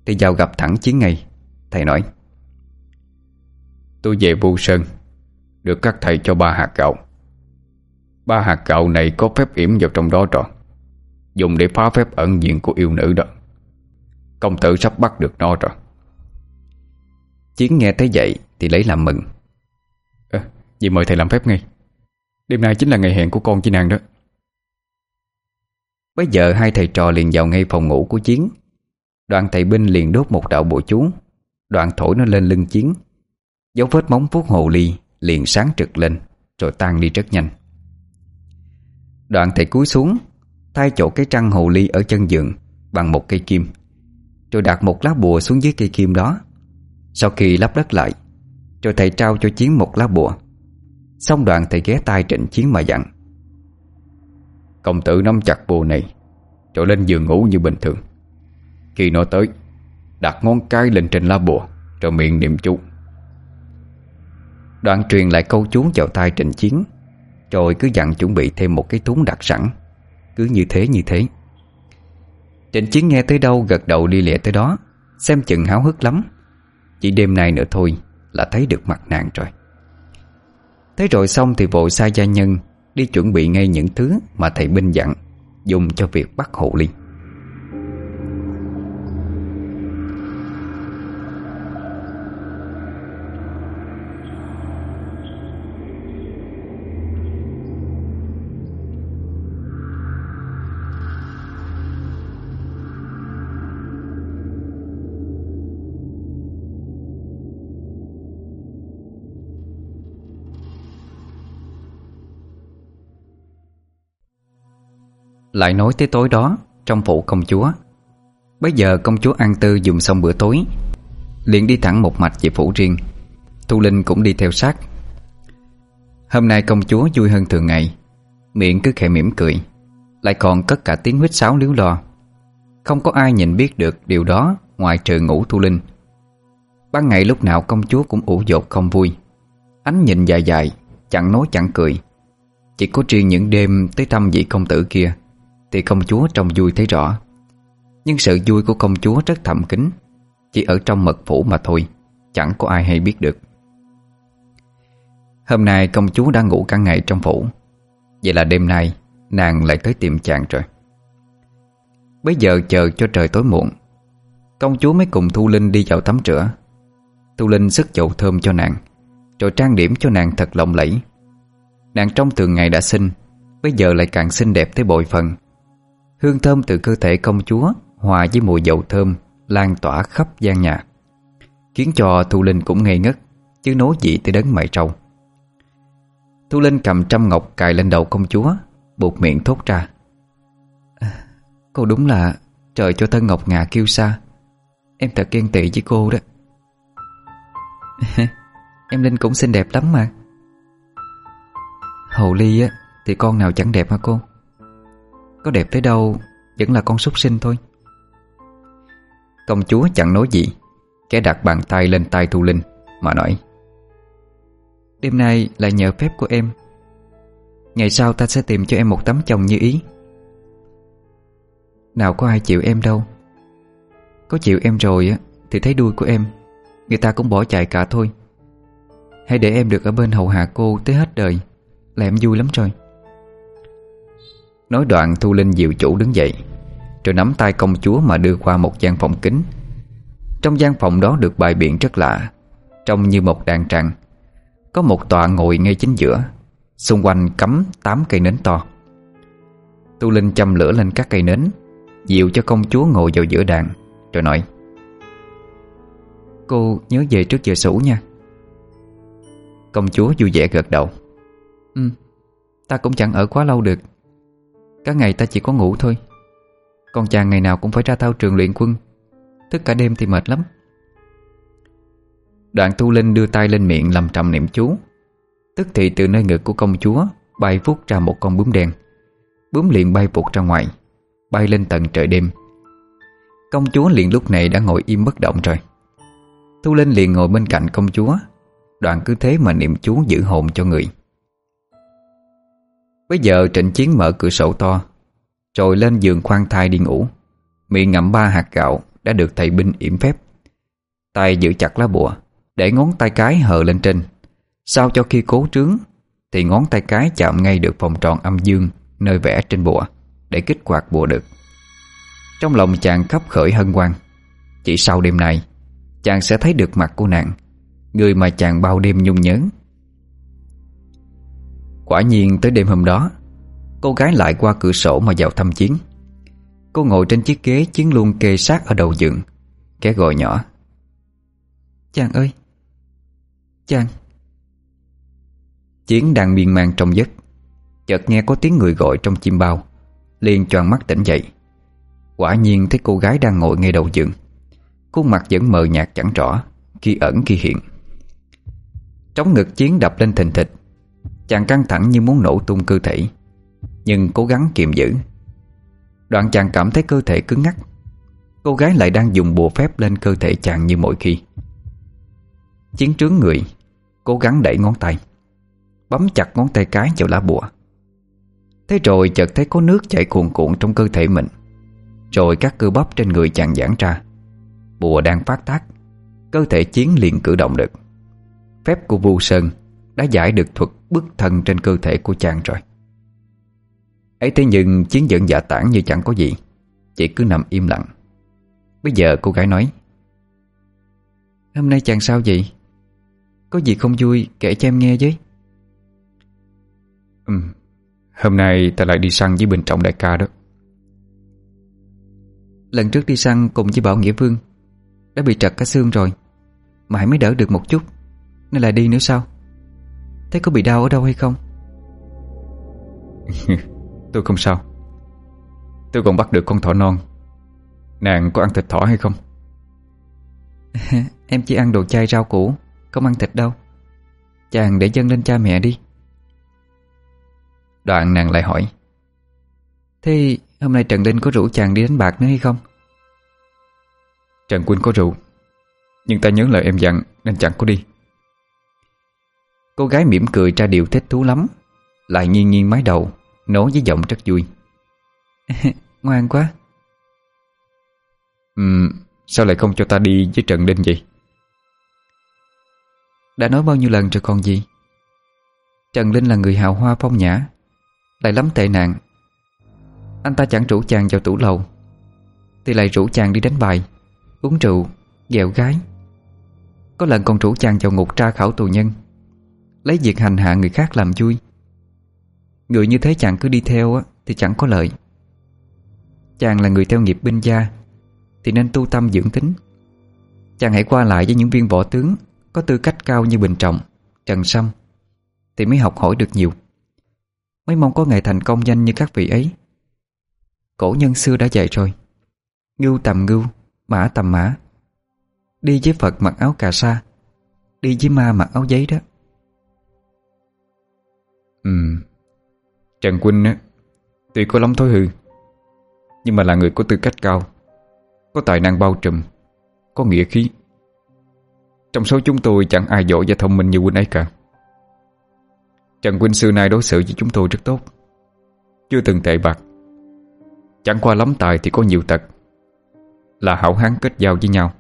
Speaker 1: Thầy vào gặp thẳng chiến ngày Thầy nói
Speaker 2: Tôi về Vu Sơn Được các thầy cho ba hạt gạo. Ba hạt gạo này có phép yểm vào trong đó rồi Dùng để phá phép ẩn diện của yêu nữ đó. Công tử sắp bắt được nó rồi.
Speaker 1: Chiến nghe thấy vậy thì lấy làm mừng
Speaker 2: vì mời thầy làm phép ngay. Đêm nay chính là ngày hẹn của con chị nàng đó.
Speaker 1: Bây giờ hai thầy trò liền vào ngay phòng ngủ của Chiến. Đoàn thầy binh liền đốt một đạo bộ chú. Đoạn thổi nó lên lưng Chiến. Dấu vết móng vuốt hồ ly liền sáng trực lên, Rồi tan đi rất nhanh. Đoạn thầy cúi xuống, Thay chỗ cái trăng hồ ly ở chân giường Bằng một cây kim, Rồi đặt một lá bùa xuống dưới cây kim đó. Sau khi lắp đất lại, Rồi thầy trao cho Chiến một lá bùa. Xong đoạn thầy ghé tay trịnh chiến mà dặn.
Speaker 2: Công tử nắm chặt bùa này trở lên giường ngủ như bình thường. Khi nó tới, Đặt ngón cái lên trên lá bùa, Rồi miệng niệm chú.
Speaker 1: Đoạn truyền lại câu chú vào tay trịnh chiến, Rồi cứ dặn chuẩn bị thêm một cái thúng đặt sẵn, Cứ như thế như thế. Trịnh chiến nghe tới đâu gật đầu đi lẹ tới đó, Xem chừng háo hức lắm. Chỉ đêm nay nữa thôi Là thấy được mặt nàng rồi. Thế rồi xong thì vội sai gia nhân, Đi chuẩn bị ngay những thứ mà thầy binh dặn, Dùng cho việc bắt hộ liên Lại nói tới tối đó Trong phủ công chúa. Bây giờ công chúa An Tư dùng xong bữa tối, liền đi thẳng một mạch về phủ riêng. Thu Linh cũng đi theo sát. Hôm nay công chúa vui hơn thường ngày, Miệng cứ khẽ mỉm cười, Lại còn cất cả tiếng huyết sáo liếu lo. Không có ai nhìn biết được điều đó Ngoài trừ ngủ Thu Linh. Ban ngày lúc nào công chúa cũng ủ dột không vui. Ánh nhìn dài dài, Chẳng nói chẳng cười. Chỉ có riêng những đêm tới thăm vị công tử kia thì công chúa trông vui thấy rõ. Nhưng sự vui của công chúa rất thầm kín. Chỉ ở trong mật phủ mà thôi, Chẳng có ai hay biết được. Hôm nay công chúa đã ngủ cả ngày trong phủ. Vậy là đêm nay, Nàng lại tới tìm chàng rồi. Bây giờ chờ cho trời tối muộn, Công chúa mới cùng Thu Linh đi vào tắm rửa. Thu Linh sức dầu thơm cho nàng, Rồi trang điểm cho nàng thật lộng lẫy. Nàng trong thường ngày đã xinh Bây giờ lại càng xinh đẹp tới bội phần. Hương thơm từ cơ thể công chúa, Hòa với mùi dầu thơm, Lan tỏa khắp gian nhà. Khiến cho Thu Linh cũng ngây ngất, Chứ nói gì tới đấng mày trâu Thu Linh cầm trăm ngọc cài lên đầu công chúa, Buộc miệng thốt ra. À, cô đúng là Trời cho thân ngọc ngà kêu xa. Em thật ghen tị với cô đó. [laughs] Em Linh cũng xinh đẹp lắm mà. Hậu Ly á, Thì con nào chẳng đẹp hả cô? Có đẹp tới đâu, Vẫn là con súc sinh thôi. Công chúa chẳng nói gì, Kẻ đặt bàn tay lên tay Thu Linh, Mà nói, Đêm nay là nhờ phép của em. Ngày sau ta sẽ tìm cho em một tấm chồng như ý. Nào có ai chịu em đâu. Có chịu em rồi á, Thì thấy đuôi của em, Người ta cũng bỏ chạy cả thôi. Hãy để em được ở bên hầu hạ cô tới hết đời, Là em vui lắm rồi. Nói đoạn, Thu Linh diệu chủ đứng dậy, Rồi nắm tay công chúa mà đưa qua một gian phòng kính Trong gian phòng đó được bài biện rất lạ, Trông như một đàn tràng. Có một tọa ngồi ngay chính giữa, Xung quanh cắm tám cây nến to. Tu Linh châm lửa lên các cây nến Dịu cho công chúa ngồi vào giữa đàn, Rồi nói, Cô nhớ về trước giờ sủ nha. Công chúa vui vẻ gật đầu Ừ Ta cũng chẳng ở quá lâu được. Cả ngày ta chỉ có ngủ thôi. Còn chàng ngày nào cũng phải ra thao trường luyện quân. Thức cả đêm thì mệt lắm. Đoạn tu linh đưa tay lên miệng làm trầm niệm chú. Tức thì từ nơi ngực của công chúa, Bay vút ra một con bướm đen. Bướm liền bay vụt ra ngoài, Bay lên tận trời đêm. Công chúa liền lúc này đã ngồi im bất động rồi. Tu Linh liền ngồi bên cạnh công chúa. Đoạn cứ thế mà niệm chú giữ hồn cho người. Bây giờ trịnh chiến mở cửa sổ to, Rồi lên giường khoan thai đi ngủ. Miệng ngậm ba hạt gạo Đã được thầy binh yểm phép. Tay giữ chặt lá bùa, Để ngón tay cái hờ lên trên. Sao cho khi cố trướng, Thì ngón tay cái chạm ngay được vòng tròn âm dương Nơi vẽ trên bùa, Để kích hoạt bùa được. Trong lòng chàng khắp khởi hân hoan. Chỉ sau đêm nay, Chàng sẽ thấy được mặt của nàng, Người mà chàng bao đêm nhung nhớn Quả nhiên tới đêm hôm đó Cô gái lại qua cửa sổ mà vào thăm chiến. Cô ngồi trên chiếc ghế chiến luôn kê sát ở đầu giường Kẻ gọi nhỏ. Chàng ơi! Chàng! Chiến đang miên man trong giấc Chợt nghe có tiếng người gọi trong chim bao Liền choàng mắt tỉnh dậy. Quả nhiên thấy cô gái đang ngồi ngay đầu giường Khuôn mặt vẫn mờ nhạt chẳng rõ Khi ẩn khi hiện. Trống ngực chiến đập lên thình thịch Chàng căng thẳng như muốn nổ tung cơ thể, Nhưng cố gắng kiềm giữ. Đoạn chàng cảm thấy cơ thể cứng ngắc. Cô gái lại đang dùng bùa phép lên cơ thể chàng như mỗi khi. Chiến trướng người Cố gắng đẩy ngón tay, Bấm chặt ngón tay cái vào lá bùa. Thế rồi chợt thấy có nước chảy cuồn cuộn trong cơ thể mình, Rồi các cơ bắp trên người chàng giãn ra. Bùa đang phát tác, Cơ thể chiến liền cử động được. Phép của Vu Sơn đã giải được thuật bức thần trên cơ thể của chàng rồi. Ấy thế nhưng chiến giận giả tản như chẳng có gì chỉ cứ nằm im lặng. Bây giờ cô gái nói Hôm nay chàng sao vậy? Có gì không vui kể cho em nghe chứ
Speaker 2: ừ, Hôm nay ta lại đi săn với Bình Trọng đại ca đó.
Speaker 1: Lần trước đi săn cùng với Bảo Nghĩa Vương Đã bị trật cả xương rồi Mãi mới đỡ được một chút Nên lại đi nữa sao? Thế có bị đau ở đâu hay không? [laughs]
Speaker 2: Tôi không sao. Tôi còn bắt được con thỏ non. Nàng có ăn thịt thỏ hay không? [laughs]
Speaker 1: Em chỉ ăn đồ chay rau củ Không ăn thịt đâu. Chàng để dâng lên cha mẹ đi. Đoạn nàng lại hỏi. Thế hôm nay Trần Linh có rủ chàng đi đánh bạc nữa hay không?
Speaker 2: Trần Quynh có rượu Nhưng ta nhớ lời em dặn Nên chẳng có đi.
Speaker 1: Cô gái mỉm cười ra điều thích thú lắm. Lại nghiêng nghiêng mái đầu Nói với giọng rất vui. [laughs] Ngoan quá.
Speaker 2: Ừm Sao lại không cho ta đi với Trần Linh vậy?
Speaker 1: Đã nói bao nhiêu lần rồi còn gì? Trần Linh là người hào hoa phong nhã Lại lắm tệ nạn. Anh ta chẳng rủ chàng vào tủ lầu Thì lại rủ chàng đi đánh bài Uống rượu, ghẹo gái. Có lần còn rủ chàng vào ngục tra khảo tù nhân. Lấy việc hành hạ người khác làm vui. Người như thế chàng cứ đi theo á, Thì chẳng có lợi. Chàng là người theo nghiệp binh gia, Thì nên tu tâm dưỡng tính. Chàng hãy qua lại với những viên võ tướng, Có tư cách cao như Bình Trọng, Trần Sâm, Thì mới học hỏi được nhiều. Mới mong có ngày thành công danh như các vị ấy. Cổ nhân xưa đã dạy rồi. Ngưu tầm ngưu, Mã tầm mã. Đi với Phật mặc áo cà sa, Đi với ma mặc áo giấy đó.
Speaker 2: Ừ. Trần Quynh á, Tuy có lắm thối hư, Nhưng mà là người có tư cách cao, Có tài năng bao trùm, Có nghĩa khí. Trong số chúng tôi chẳng ai giỏi và thông minh như Quynh ấy cả. Trần Quynh xưa nay đối xử với chúng tôi rất tốt, Chưa từng tệ bạc. Chẳng qua lắm tài thì có nhiều tật, Là hảo hán kết giao với nhau,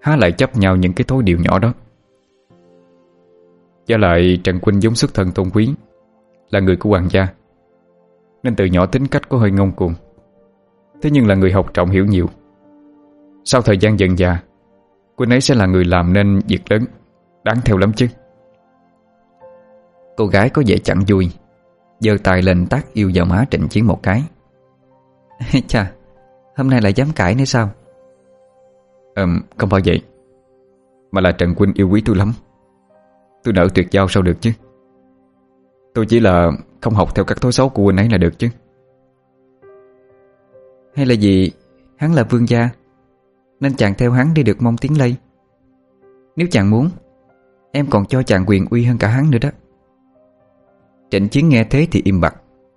Speaker 2: Há lại chấp nhau những cái thối điều nhỏ đó. Do lại Trần Quynh giống xuất thân tôn quý là người của hoàng gia. Nên từ nhỏ tính cách có hơi ngông cuồng. Thế nhưng là người học trọng hiểu nhiều. Sau thời gian dần già Quân ấy sẽ là người làm nên việc lớn. Đáng theo lắm chứ.
Speaker 1: Cô gái có vẻ chẳng vui giơ tay lên tác yêu vào má Trịnh Chiến một cái. [laughs] Chà Hôm nay lại dám cãi nữa sao?
Speaker 2: Ừm không phải vậy Mà là Trần Quynh yêu quý tôi lắm. Tôi nỡ tuyệt giao sao được chứ? Tôi chỉ là không học theo các thói xấu của huynh ấy là được chứ.
Speaker 1: Hay là gì Hắn là vương gia Nên chàng theo hắn đi được mong tiếng lây. Nếu chàng muốn Em còn cho chàng quyền uy hơn cả hắn nữa đó. Trịnh chiến nghe thế thì im bặt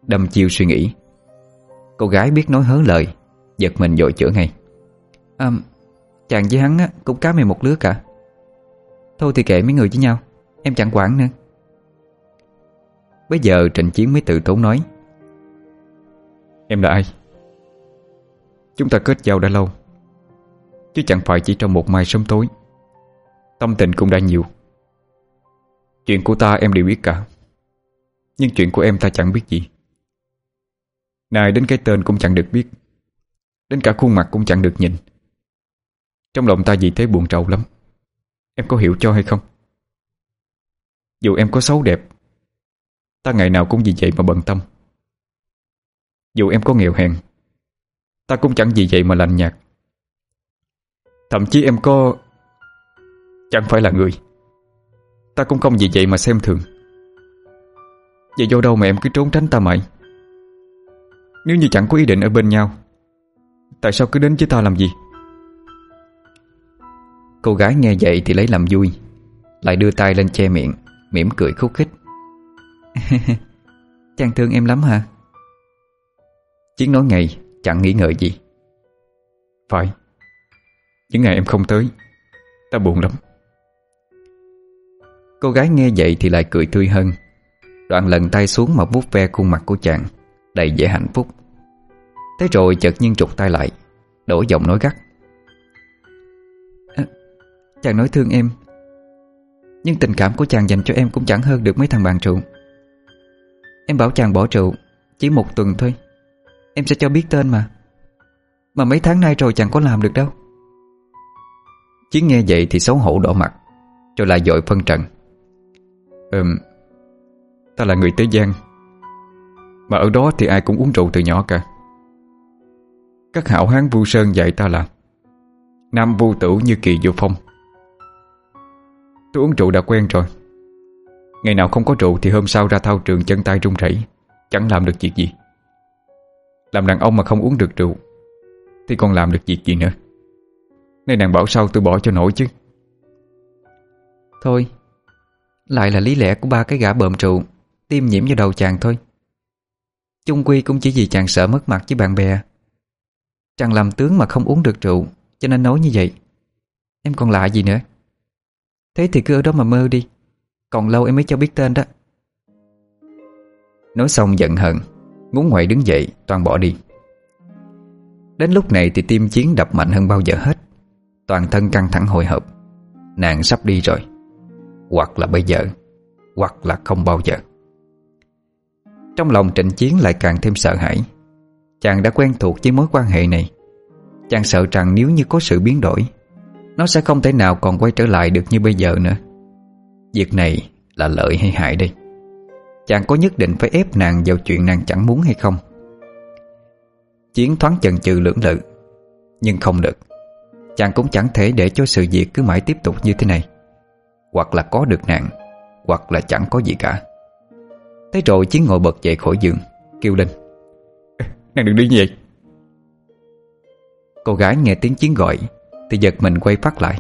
Speaker 1: đầm chiêu suy nghĩ. Cô gái biết nói hớ lời Giật mình dội chữa ngay. À, Chàng với hắn cũng cá mày một lứa cả. Thôi thì kệ mấy người với nhau Em chẳng quản nữa. Bây giờ Trịnh Chiến mới tự tốn nói.
Speaker 2: Em là ai? Chúng ta kết giao đã lâu Chứ chẳng phải chỉ trong một mai sớm tối. Tâm tình cũng đã nhiều. Chuyện của ta em đều biết cả Nhưng chuyện của em ta chẳng biết gì. Này đến cái tên cũng chẳng được biết Đến cả khuôn mặt cũng chẳng được nhìn. Trong lòng ta vì thế buồn trầu lắm. Em có hiểu cho hay không? Dù em có xấu đẹp Ta ngày nào cũng vì vậy mà bận tâm. Dù em có nghèo hèn, Ta cũng chẳng vì vậy mà lành nhạt. Thậm chí em có, Chẳng phải là người. Ta cũng không vì vậy mà xem thường. Vậy do đâu mà em cứ trốn tránh ta mãi? Nếu như chẳng có ý định ở bên nhau, Tại sao cứ đến với ta làm gì?
Speaker 1: Cô gái nghe vậy thì lấy làm vui, Lại đưa tay lên che miệng, mỉm cười khúc khích. [laughs] Chàng thương em lắm hả? Chiến nói ngày chẳng nghĩ ngợi gì.
Speaker 2: Phải Những ngày em không tới Ta buồn lắm.
Speaker 1: Cô gái nghe vậy thì lại cười tươi hơn. Đoạn lần tay xuống mà vuốt ve khuôn mặt của chàng Đầy vẻ hạnh phúc. Thế rồi chợt nhiên trục tay lại Đổi giọng nói gắt. À, Chàng nói thương em Nhưng tình cảm của chàng dành cho em Cũng chẳng hơn được mấy thằng bạn trụ Em bảo chàng bỏ rượu, Chỉ một tuần thôi. Em sẽ cho biết tên mà. Mà mấy tháng nay rồi chẳng có làm được đâu. Chiến nghe vậy thì xấu hổ đỏ mặt, Rồi lại dội phân trần.
Speaker 2: Ừm, Ta là người Tế Giang, Mà ở đó thì ai cũng uống rượu từ nhỏ cả. Các hảo hán vu sơn dạy ta là, Nam vu tử như kỳ vô phong. Tôi uống rượu đã quen rồi. Ngày nào không có rượu thì hôm sau ra thao trường chân tay run rẩy, Chẳng làm được việc gì. Làm đàn ông mà không uống được rượu, Thì còn làm được việc gì nữa? Nên nàng bảo sau tôi bỏ cho nổi chứ?
Speaker 1: Thôi, Lại là lý lẽ của ba cái gã bợm rượu, Tiêm nhiễm vào đầu chàng thôi. Chung quy cũng chỉ vì chàng sợ mất mặt với bạn bè. Chàng làm tướng mà không uống được rượu, Cho nên nói như vậy. Em còn lạ gì nữa? Thế thì cứ ở đó mà mơ đi. Còn lâu em mới cho biết tên đó. Nói xong giận hận muốn ngoại đứng dậy, Toàn bỏ đi. Đến lúc này thì tim Chiến đập mạnh hơn bao giờ hết. Toàn thân căng thẳng hồi hộp. Nàng sắp đi rồi. Hoặc là bây giờ, Hoặc là không bao giờ. Trong lòng Trịnh Chiến lại càng thêm sợ hãi. Chàng đã quen thuộc với mối quan hệ này. Chàng sợ rằng nếu như có sự biến đổi, Nó sẽ không thể nào còn quay trở lại được như bây giờ nữa. Việc này là lợi hay hại đây? Chàng có nhất định phải ép nàng vào chuyện nàng chẳng muốn hay không? Chiến thoáng chần chừ lưỡng lự Nhưng không được. Chàng cũng chẳng thể để cho sự việc cứ mãi tiếp tục như thế này. Hoặc là có được nàng Hoặc là chẳng có gì cả. Thế rồi Chiến ngồi bật dậy khỏi giường Kêu lên.
Speaker 2: Nàng đừng đi như vậy.
Speaker 1: Cô gái nghe tiếng Chiến gọi Thì giật mình quay phát lại.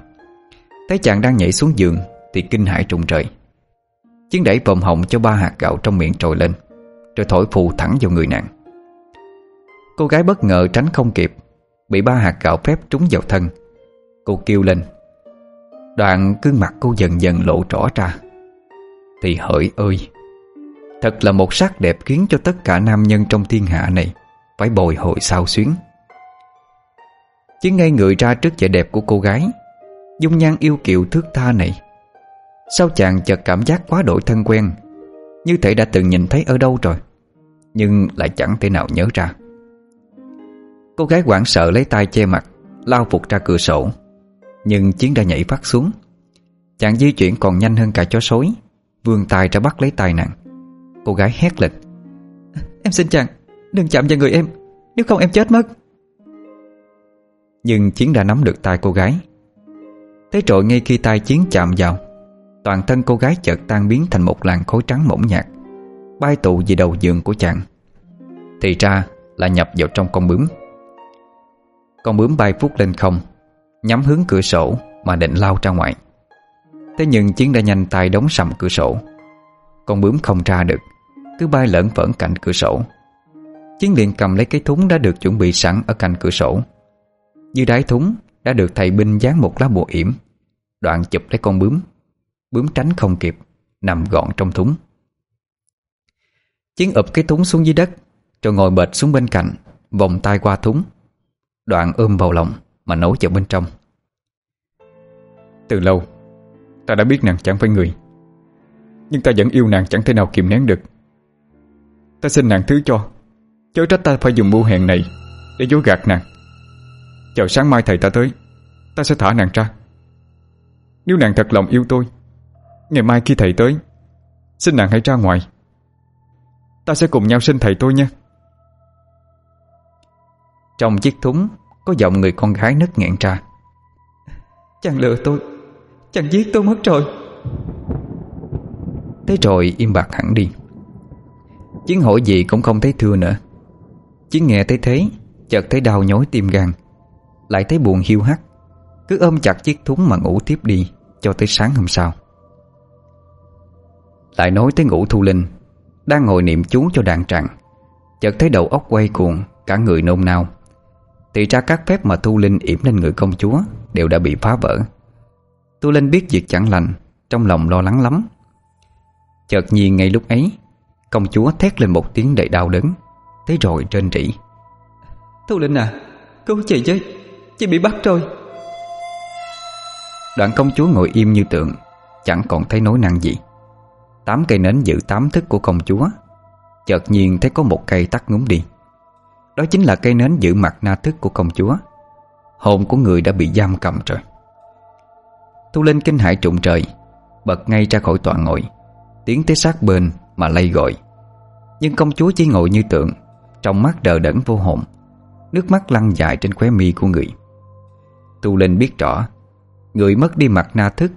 Speaker 1: Thấy chàng đang nhảy xuống giường thì kinh hãi trùng trời. Chiến đẩy vòm hồng cho ba hạt gạo trong miệng trồi lên, Rồi thổi phù thẳng vào người nàng. Cô gái bất ngờ tránh không kịp, Bị ba hạt gạo phép trúng vào thân. Cô kêu lên. Đoạn gương mặt cô dần dần lộ rõ ra. Thì hỡi ơi, Thật là một sắc đẹp khiến cho tất cả nam nhân trong thiên hạ này Phải bồi hồi sao xuyến. Chiến ngay người ra trước vẻ đẹp của cô gái, Dung nhan yêu kiều thước tha này. Sao chàng chợt cảm giác quá đổi thân quen? Như thể đã từng nhìn thấy ở đâu rồi, Nhưng lại chẳng thể nào nhớ ra. Cô gái hoảng sợ lấy tay che mặt, Lao vụt ra cửa sổ, Nhưng chiến đã nhảy phát xuống. Chàng di chuyển còn nhanh hơn cả chó sói, Vươn tay ra bắt lấy tay nàng Cô gái hét lên, Em xin chàng, đừng chạm vào người em, Nếu không em chết mất. Nhưng Chiến đã nắm được tay cô gái. Thế trội ngay khi tay Chiến chạm vào Toàn thân cô gái chợt tan biến thành một làn khối trắng mỏng nhạt, Bay tụ về đầu giường của chàng. Thì ra là nhập vào trong con bướm. Con bướm bay phút lên không, Nhắm hướng cửa sổ mà định lao ra ngoài. Thế nhưng Chiến đã nhanh tay đóng sầm cửa sổ. Con bướm không ra được, Cứ bay lởn vởn cạnh cửa sổ. Chiến liền cầm lấy cái thúng đã được chuẩn bị sẵn ở cạnh cửa sổ. Như đáy thúng đã được thầy binh dán một lá bùa yểm, Đoạn chụp lấy con bướm. Bướm tránh không kịp, Nằm gọn trong thúng. Chiến ụp cái thúng xuống dưới đất, Rồi ngồi bệt xuống bên cạnh, Vòng tay qua thúng. Đoạn ôm vào lòng mà nấu vào bên trong.
Speaker 2: Từ lâu, Ta đã biết nàng chẳng phải người, Nhưng ta vẫn yêu nàng chẳng thể nào kiềm nén được. Ta xin nàng thứ cho, Chớ trách ta phải dùng mưu hẹn này Để dối gạt nàng. Chờ sáng mai thầy ta tới, Ta sẽ thả nàng ra. Nếu nàng thật lòng yêu tôi Ngày mai khi thầy tới Xin nàng hãy ra ngoài. Ta sẽ cùng nhau xin thầy tôi nha.
Speaker 1: Trong chiếc thúng Có giọng người con gái nứt nghẹn ra. Chàng lừa tôi Chàng giết tôi mất rồi. Thế rồi im bạc hẳn đi. Chiến hỏi gì cũng không thấy thưa nữa. Chiến nghe thấy thế Chợt thấy đau nhói tim gan. Lại thấy buồn hiu hắt. Cứ ôm chặt chiếc thúng mà ngủ tiếp đi Cho tới sáng hôm sau. Lại nói tới ngũ thu linh Đang ngồi niệm chú cho đàn tràng Chợt thấy đầu óc quay cuồng Cả người nôn nao. Thì ra các phép mà thu linh yểm lên người công chúa Đều đã bị phá vỡ. Thu linh biết việc chẳng lành Trong lòng lo lắng lắm. Chợt nhiên ngay lúc ấy Công chúa thét lên một tiếng đầy đau đớn. Thế rồi trên rỉ Thu Linh à Cứu chị chứ Chị bị bắt rồi. Đoạn công chúa ngồi im như tượng Chẳng còn thấy nối năng gì. Tám cây nến giữ tám thức của công chúa. Chợt nhiên thấy có một cây tắt ngúng đi. Đó chính là cây nến giữ mặt na thức của công chúa. Hồn của người đã bị giam cầm rồi. Thu Linh kinh hãi trụng trời, Bật ngay ra khỏi tòa ngồi. Tiến tới sát bên mà lay gọi. Nhưng công chúa chỉ ngồi như tượng, Trong mắt đờ đẫn vô hồn. Nước mắt lăn dài trên khóe mi của người. Tu Linh biết rõ, Người mất đi mặt na thức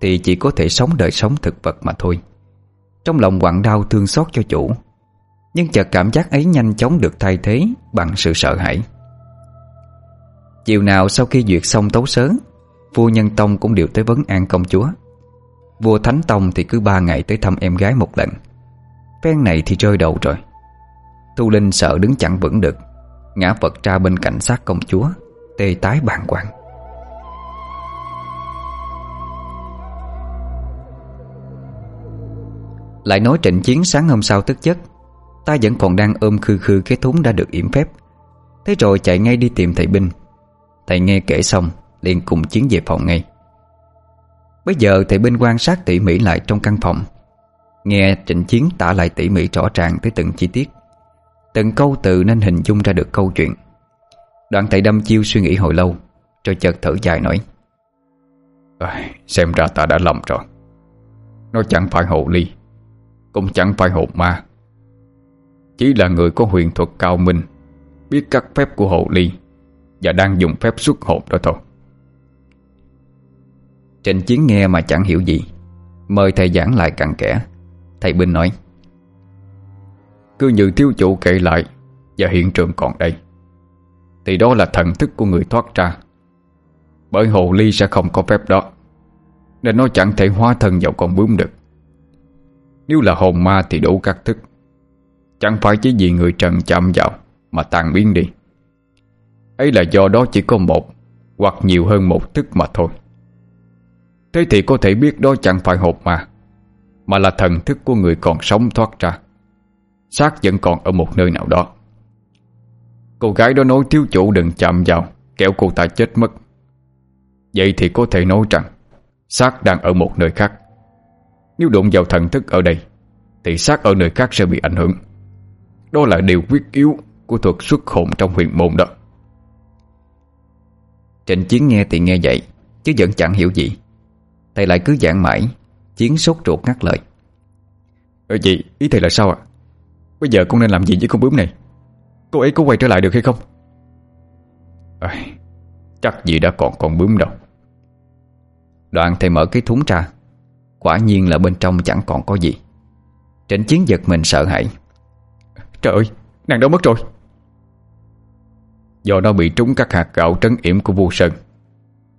Speaker 1: Thì chỉ có thể sống đời sống thực vật mà thôi. Trong lòng quặn đau thương xót cho chủ. Nhưng chợt cảm giác ấy nhanh chóng được thay thế Bằng sự sợ hãi. Chiều nào sau khi duyệt xong tấu sớ, Vua Nhân Tông cũng đều tới vấn an công chúa. Vua Thánh Tông thì cứ ba ngày tới thăm em gái một lần. Phen này thì rơi đầu rồi. Thu Linh sợ đứng chẳng vững được, Ngã vật ra bên cạnh sát công chúa, Tê tái bàn hoàng. Lại nói trận chiến sáng hôm sau tức giấc. Ta vẫn còn đang ôm khư khư cái thúng đã được yểm phép. Thế rồi chạy ngay đi tìm thầy binh. Thầy nghe kể xong liền cùng chiến về phòng ngay. Bây giờ thầy binh quan sát tỉ mỉ lại trong căn phòng. Nghe trịnh chiến tả lại tỉ mỉ rõ ràng tới từng chi tiết. Từng câu từ nên hình dung ra được câu chuyện. Đoạn thầy đâm chiêu suy nghĩ hồi lâu Rồi chợt thở dài nói.
Speaker 2: À, Xem ra ta đã lầm rồi. Nó chẳng phải hồ ly. Cũng chẳng phải hộ ma. Chỉ là người có huyền thuật cao minh, Biết các phép của hộ ly, Và đang dùng phép xuất hồn đó thôi.
Speaker 1: Trình chiến nghe mà chẳng hiểu gì, Mời thầy giảng lại càng kẽ. Thầy Binh nói,
Speaker 2: Cứ như thiếu chủ kể lại, Và hiện trường còn đây, Thì đó là thần thức của người thoát ra. Bởi hồ ly sẽ không có phép đó, Nên nó chẳng thể hóa thân vào con bướm được. Nếu là hồn ma thì đủ các thức. Chẳng phải chỉ vì người trần chạm vào Mà tan biến đi. Ấy là do đó chỉ có một, Hoặc nhiều hơn một thức mà thôi. Thế thì có thể biết đó chẳng phải hồn ma, Mà là thần thức của người còn sống thoát ra. Xác vẫn còn ở một nơi nào đó. Cô gái đó nói thiếu chủ đừng chạm vào, Kẻo cô ta chết mất. Vậy thì có thể nói rằng, xác đang ở một nơi khác. Nếu đụng vào thần thức ở đây Thì xác ở nơi khác sẽ bị ảnh hưởng Đó là điều quyết yếu Của thuật xuất hồn trong huyền môn đó
Speaker 1: Trịnh Chiến nghe thì nghe vậy Chứ vẫn chẳng hiểu gì Thầy lại cứ giảng mãi Chiến sốt ruột ngắt lời
Speaker 2: ờ, Ơ chị, ý thầy là sao ạ? Bây giờ con nên làm gì với con bướm này? Cô ấy có quay trở lại được hay không? À, chắc gì đã còn con bướm đâu
Speaker 1: Đoạn thầy mở cái thúng ra Quả nhiên là bên trong chẳng còn có gì. Trịnh Chiến giật mình sợ hãi.
Speaker 2: Trời ơi, nàng đâu mất rồi. Do nó bị trúng các hạt gạo trấn yểm của vua Sơn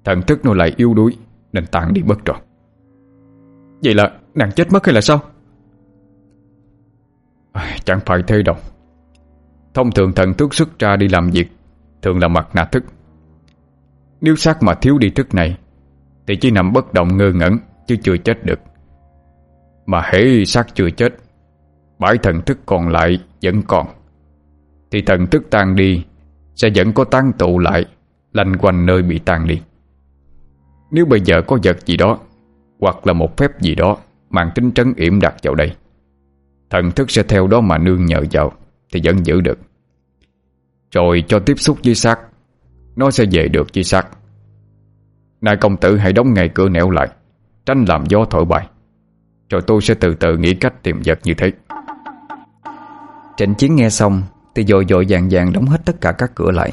Speaker 2: Thần thức nó lại yếu đuối Nên tàn đi mất rồi. Vậy là nàng chết mất hay là sao? À, Chẳng phải thế đâu. Thông thường thần thức xuất ra đi làm việc Thường là mặt nạ thức. Nếu xác mà thiếu đi thức này Thì chỉ nằm bất động ngơ ngẩn chứ chưa chết được. Mà hễ xác chưa chết, Bãi thần thức còn lại vẫn còn. Thì thần thức tan đi, Sẽ vẫn có tán tụ lại, Lanh quanh nơi bị tan đi. Nếu bây giờ có vật gì đó, Hoặc là một phép gì đó, Mang tính trấn yểm đặt vào đây, Thần thức sẽ theo đó mà nương nhờ vào, Thì vẫn giữ được. Rồi cho tiếp xúc với xác, Nó sẽ về được với xác. Nay công tử hãy đóng ngay cửa nẻo lại tranh làm gió thổi bài, Rồi tôi sẽ từ từ nghĩ cách tìm vật như thế.
Speaker 1: Trịnh Chiến nghe xong Thì dội dội vàng vàng đóng hết tất cả các cửa lại.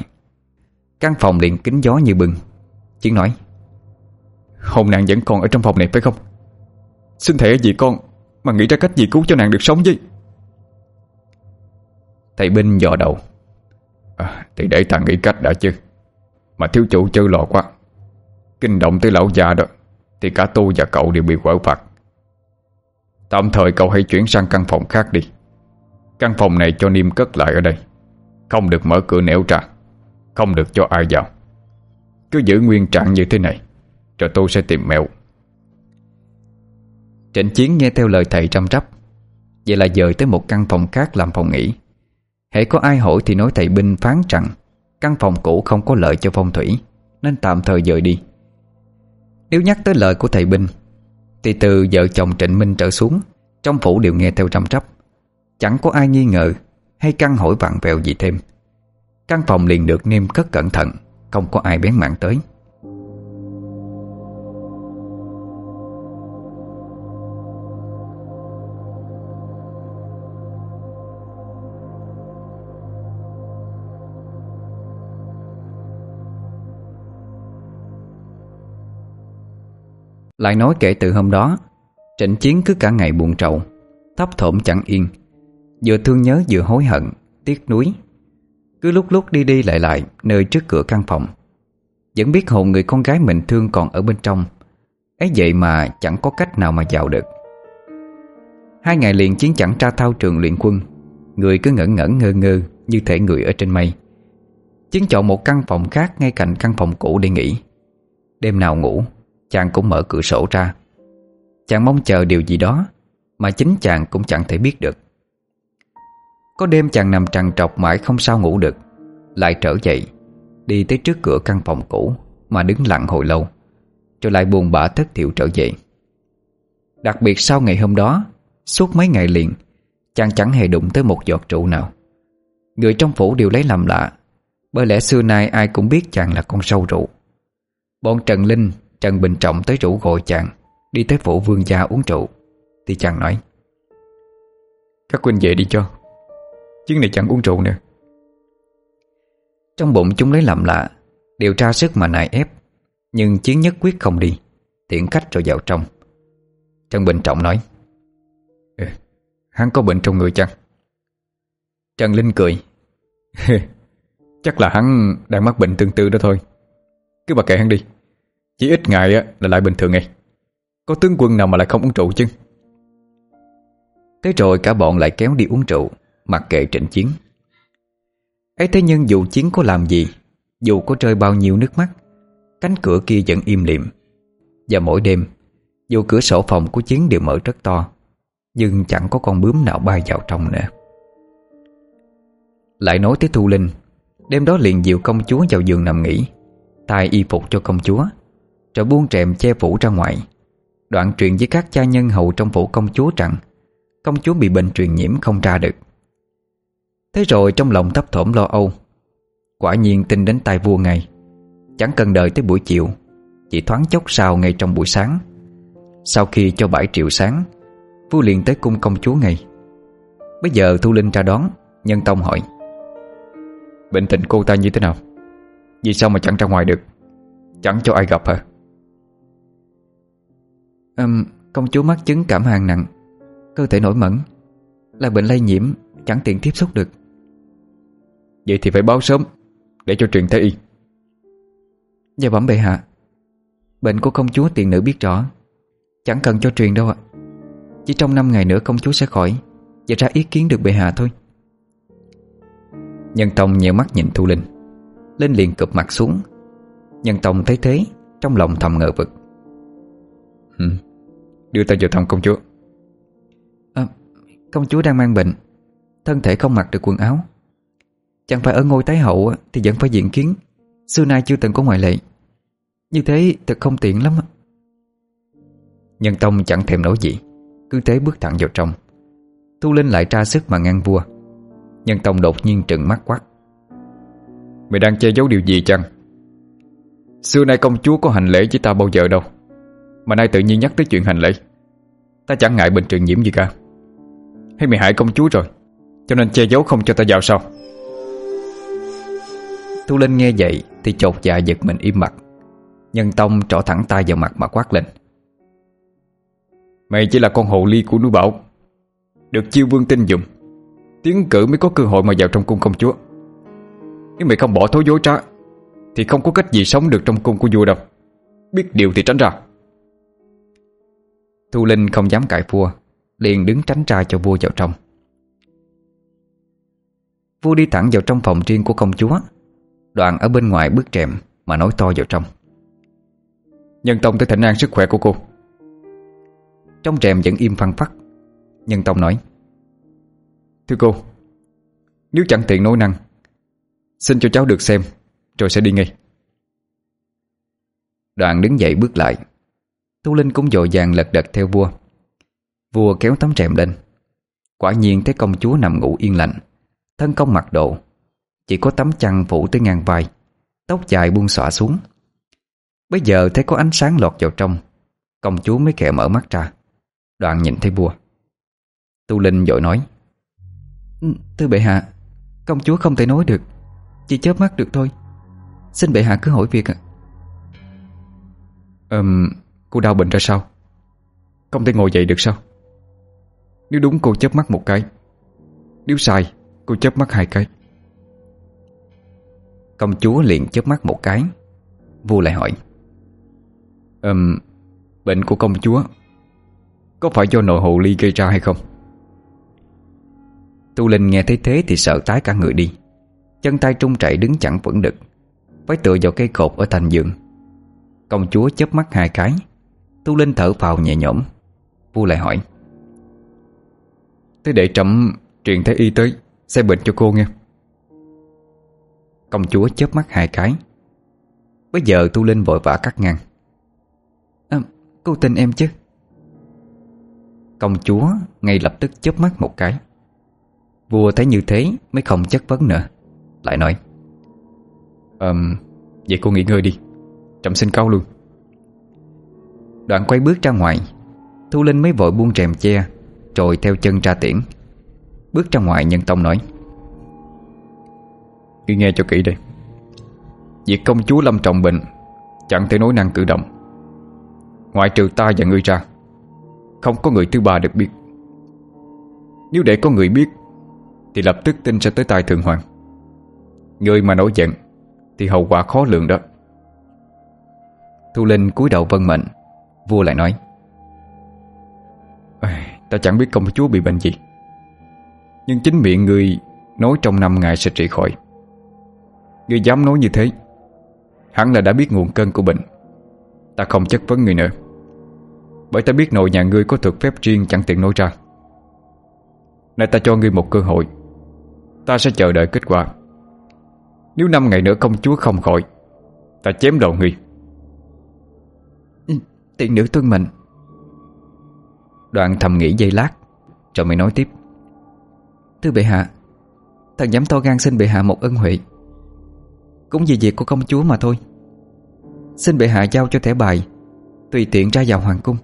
Speaker 1: Căn phòng liền kín gió như bừng. Chiến nói
Speaker 2: Hồn nàng vẫn còn ở trong phòng này phải không? Xin thể gì con Mà nghĩ ra cách gì cứu cho nàng được sống chứ?
Speaker 1: Thầy binh dò đầu.
Speaker 2: À, Thì để thằng nghĩ cách đã chứ. Mà thiếu chủ chơi lò quá. Kinh động tới lão già đó. Thì cả Tu và cậu đều bị quả phạt. Tạm thời cậu hãy chuyển sang căn phòng khác đi. Căn phòng này cho Niêm cất lại ở đây. Không được mở cửa nẻo ra. Không được cho ai vào. Cứ giữ nguyên trạng như thế này, Rồi tôi sẽ tìm mẹo.
Speaker 1: Trịnh Chiến nghe theo lời thầy chăm rắp Vậy là dời tới một căn phòng khác làm phòng nghỉ. Hãy có ai hỏi thì nói thầy Binh phán rằng, Căn phòng cũ không có lợi cho phong thủy, Nên tạm thời dời đi. Nếu nhắc tới lời của thầy Bình Thì từ vợ chồng Trịnh Minh trở xuống, Trong phủ đều nghe theo răm rắp. Chẳng có ai nghi ngờ Hay căn hỏi vặn vẹo gì thêm. Căn phòng liền được niêm cất cẩn thận, Không có ai bén mạng tới. Lại nói kể từ hôm đó Trịnh Chiến cứ cả ngày buồn trầu, Thấp thổm chẳng yên. Vừa thương nhớ vừa hối hận, Tiếc nuối. Cứ lúc lúc đi đi lại lại Nơi trước cửa căn phòng, Vẫn biết hồn người con gái mình thương còn ở bên trong. Ấy vậy mà chẳng có cách nào mà vào được. Hai ngày liền chiến chẳng tra thao trường luyện quân, Người cứ ngẩn ngẩn ngơ ngơ Như thể người ở trên mây. Chiến chọn một căn phòng khác ngay cạnh căn phòng cũ để nghỉ. Đêm nào ngủ Chàng cũng mở cửa sổ ra. Chàng mong chờ điều gì đó Mà chính chàng cũng chẳng thể biết được. Có đêm chàng nằm trằn trọc mãi không sao ngủ được, Lại trở dậy, Đi tới trước cửa căn phòng cũ Mà đứng lặng hồi lâu, Rồi lại buồn bã thất thiểu trở dậy Đặc biệt sau ngày hôm đó, Suốt mấy ngày liền, Chàng chẳng hề đụng tới một giọt rượu nào. Người trong phủ đều lấy làm lạ, Bởi lẽ xưa nay ai cũng biết chàng là con sâu rượu. Bọn Trần Linh Trần Bình Trọng tới rủ gọi chàng Đi tới phủ vương gia uống rượu. Thì chàng nói
Speaker 2: Các huynh về đi cho Chuyến này chẳng uống rượu nữa.
Speaker 1: Trong bụng chúng lấy làm lạ Điều tra sức mà nài ép Nhưng chiến nhất quyết không đi Tiện khách rồi vào trong. Trần Bình Trọng nói
Speaker 2: ừ, Hắn có bệnh trong người chăng?
Speaker 1: Trần Linh cười.
Speaker 2: cười Chắc là hắn đang mắc bệnh tương tư đó thôi Cứ bà kệ hắn đi. Chỉ ít ngày là lại bình thường ngay. Có tướng quân nào mà lại không uống rượu chứ?
Speaker 1: Thế rồi cả bọn lại kéo đi uống rượu, Mặc kệ trận chiến. Ấy thế nhưng dù chiến có làm gì, Dù có rơi bao nhiêu nước mắt, Cánh cửa kia vẫn im lìm. Và mỗi đêm, Dù cửa sổ phòng của chiến đều mở rất to, Nhưng chẳng có con bướm nào bay vào trong nữa. Lại nói tới Thu Linh, Đêm đó liền dịu công chúa vào giường nằm nghỉ tay y phục cho công chúa. Rồi buông rèm che phủ ra ngoài. Đoạn truyền với các cha nhân hầu trong phủ công chúa rằng, Công chúa bị bệnh truyền nhiễm không ra được. Thế rồi trong lòng thấp thỏm lo âu, Quả nhiên tin đến tai vua ngay Chẳng cần đợi tới buổi chiều, Chỉ thoáng chốc sau ngay trong buổi sáng. Sau khi cho bảy triệu sáng, Vua liền tới cung công chúa ngay Bây giờ Thu Linh ra đón, Nhân Tông hỏi,
Speaker 2: Bệnh tình cô ta như thế nào? Vì sao mà chẳng ra ngoài được? Chẳng cho ai gặp hả?
Speaker 1: um, Công chúa mắc chứng cảm hàng nặng. Cơ thể nổi mẫn Là bệnh lây nhiễm Chẳng tiện tiếp xúc được.
Speaker 2: Vậy thì phải báo sớm Để cho truyền tới y.
Speaker 1: Dạ bẩm bệ hạ. Bệnh của công chúa tiền nữ biết rõ. Chẳng cần cho truyền đâu ạ. Chỉ trong 5 ngày nữa công chúa sẽ khỏi Và ra ý kiến được bệ hạ thôi. Nhân Tông nheo mắt nhìn Thu Linh. Linh liền cụp mặt xuống. Nhân Tông thấy thế Trong lòng thầm ngờ vực.
Speaker 2: Đưa ta vào thăm công chúa.
Speaker 1: À, Công chúa đang mang bệnh. Thân thể không mặc được quần áo. Chẳng phải ở ngôi tái hậu Thì vẫn phải diện kiến. Xưa nay chưa từng có ngoại lệ. Như thế thật không tiện lắm Nhân tông chẳng thèm nói gì. Cứ thế bước thẳng vào trong. Thu Linh lại tra sức mà ngăn vua. Nhân tông đột nhiên trừng mắt quát.
Speaker 2: Mày đang che giấu điều gì chăng? Xưa nay công chúa có hành lễ với ta bao giờ đâu. Mà nay tự nhiên nhắc tới chuyện hành lễ. Ta chẳng ngại bệnh truyền nhiễm gì cả. Hay mày hại công chúa rồi, Cho nên che giấu không cho ta vào sau.
Speaker 1: Thu Linh nghe vậy Thì chột dạ giật mình im mặt, Nhân Tông trỏ thẳng tay vào mặt mà quát lên.
Speaker 2: Mày chỉ là con hồ ly của núi bảo, Được chiêu vương tin dùng, Tiến cử mới có cơ hội mà vào trong cung công chúa. Nếu mày không bỏ thối dối trá, Thì không có cách gì sống được trong cung của vua đâu. Biết điều thì tránh ra.
Speaker 1: Thu Linh không dám cãi vua, Liền đứng tránh ra cho vua vào trong. Vua đi thẳng vào trong phòng riêng của công chúa. Đoạn ở bên ngoài bước trèm Mà nói to vào trong.
Speaker 2: Nhân Tông tới thỉnh an sức khỏe của cô.
Speaker 1: Trong trèm vẫn im phăng phát Nhân Tông nói,
Speaker 2: Thưa cô, Nếu chẳng tiện nối năng, Xin cho cháu được xem, Rồi sẽ đi ngay.
Speaker 1: Đoạn đứng dậy bước lại. Tu Linh cũng dội vàng lật đật theo vua. Vua kéo tấm rèm lên. Quả nhiên thấy công chúa nằm ngủ yên lạnh Thân công mặc độ Chỉ có tấm chăn phủ tới ngang vai Tóc dài buông xõa xuống. Bây giờ thấy có ánh sáng lọt vào trong Công chúa mới kẹ mở mắt ra Đoạn nhìn thấy vua. Tu Linh dội nói ừ, Thưa bệ hạ Công chúa không thể nói được Chỉ chớp mắt được thôi. Xin bệ hạ cứ hỏi việc ạ. À.
Speaker 2: um, Cô đau bệnh ra sao? Không thể ngồi dậy được sao? Nếu đúng cô chớp mắt một cái. Nếu sai cô chớp mắt hai cái.
Speaker 1: Công chúa liền chớp mắt một cái Vua lại hỏi.
Speaker 2: Um, Bệnh của công chúa Có phải do nội hồ ly gây ra hay không?
Speaker 1: Tu Linh nghe thấy thế thì sợ tái cả người đi. Chân tay trung chạy đứng chẳng vững được, Phải tựa vào cây cột ở thành giường. Công chúa chớp mắt hai cái Tu Linh thở phào nhẹ nhõm. Vua lại hỏi.
Speaker 2: Thế để trẫm truyền thái y tới xe bệnh cho cô nghe.
Speaker 1: Công chúa chớp mắt hai cái. Bây giờ Tu Linh vội vã cắt ngang. À, Cô tin em chứ? Công chúa ngay lập tức chớp mắt một cái. Vua thấy như thế mới không chất vấn nữa Lại nói.
Speaker 2: Um, Vậy cô nghỉ ngơi đi. Trẫm xin câu luôn
Speaker 1: Đoạn quay bước ra ngoài. Thu Linh mới vội buông rèm che Rồi theo chân ra tiễn. Bước ra ngoài nhân tông nói
Speaker 2: Ngươi nghe cho kỹ đây Việc công chúa Lâm Trọng bệnh, Chẳng thể nói năng cử động. Ngoại trừ ta và ngươi ra Không có người thứ ba được biết. Nếu để có người biết Thì lập tức tin sẽ tới tai Thượng Hoàng. Người mà nổi giận Thì hậu quả khó lường đó.
Speaker 1: Thu Linh cúi đầu vân mệnh Vua lại nói
Speaker 2: Ta chẳng biết công chúa bị bệnh gì, Nhưng chính miệng người Nói trong năm ngày sẽ trị khỏi. Người dám nói như thế Hắn là đã biết nguồn cơn của bệnh. Ta không chất vấn người nữa, Bởi ta biết nội nhà ngươi có thực phép riêng chẳng tiện nói ra. Nay ta cho ngươi một cơ hội, Ta sẽ chờ đợi kết quả. Nếu năm ngày nữa công chúa không khỏi, Ta chém đầu ngươi.
Speaker 1: Tiện nữ thương mình Đoạn thầm nghĩ giây lát Rồi mới nói tiếp. Thưa bệ hạ Thần dám to gan xin bệ hạ một ân huệ. Cũng vì việc của công chúa mà thôi. Xin bệ hạ giao cho thẻ bài Tùy tiện ra vào hoàng cung.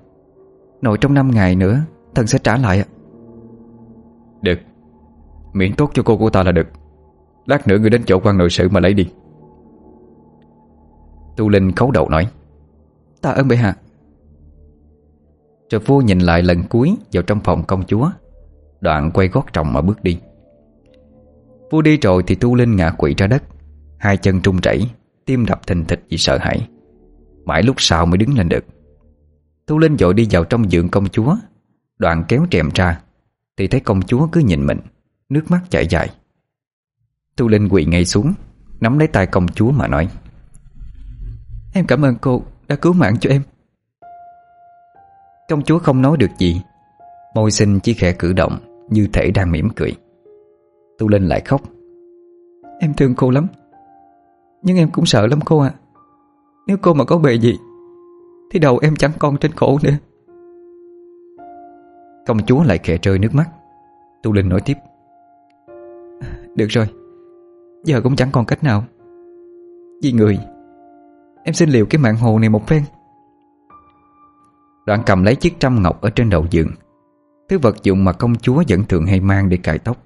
Speaker 1: Nội trong năm ngày nữa Thần sẽ trả lại
Speaker 2: Được. Miễn tốt cho cô của ta là được. Lát nữa người đến chỗ quan nội sự mà lấy đi.
Speaker 1: Tu Linh khấu đầu nói. Ta ơn bệ hạ. Rồi vua nhìn lại lần cuối Vào trong phòng công chúa. Đoạn quay gót trọng mà bước đi. Vua đi rồi thì Tu Linh ngã quỵ ra đất. Hai chân trung rẩy Tim đập thình thịch vì sợ hãi. Mãi lúc sau mới đứng lên được. Tu Linh vội đi vào trong giường công chúa. Đoạn kéo trèm ra. Thì thấy công chúa cứ nhìn mình, Nước mắt chảy dài. Tu Linh quỳ ngay xuống, Nắm lấy tay công chúa mà nói, Em cảm ơn cô đã cứu mạng cho em. Công chúa không nói được gì. Môi xinh chỉ khẽ cử động, Như thể đang mỉm cười. Tu Linh lại khóc. Em thương cô lắm. Nhưng em cũng sợ lắm cô ạ. Nếu cô mà có bề gì, Thì đầu em chẳng con trên cổ nữa. Công chúa lại khẽ rơi nước mắt. Tu Linh nói tiếp. Được rồi. Giờ cũng chẳng còn cách nào. Vì người, Em xin liều cái mạng hồ này một phen. Đoạn cầm lấy chiếc trăm ngọc ở trên đầu giường. Thứ vật dụng mà công chúa vẫn thường hay mang để cài tóc.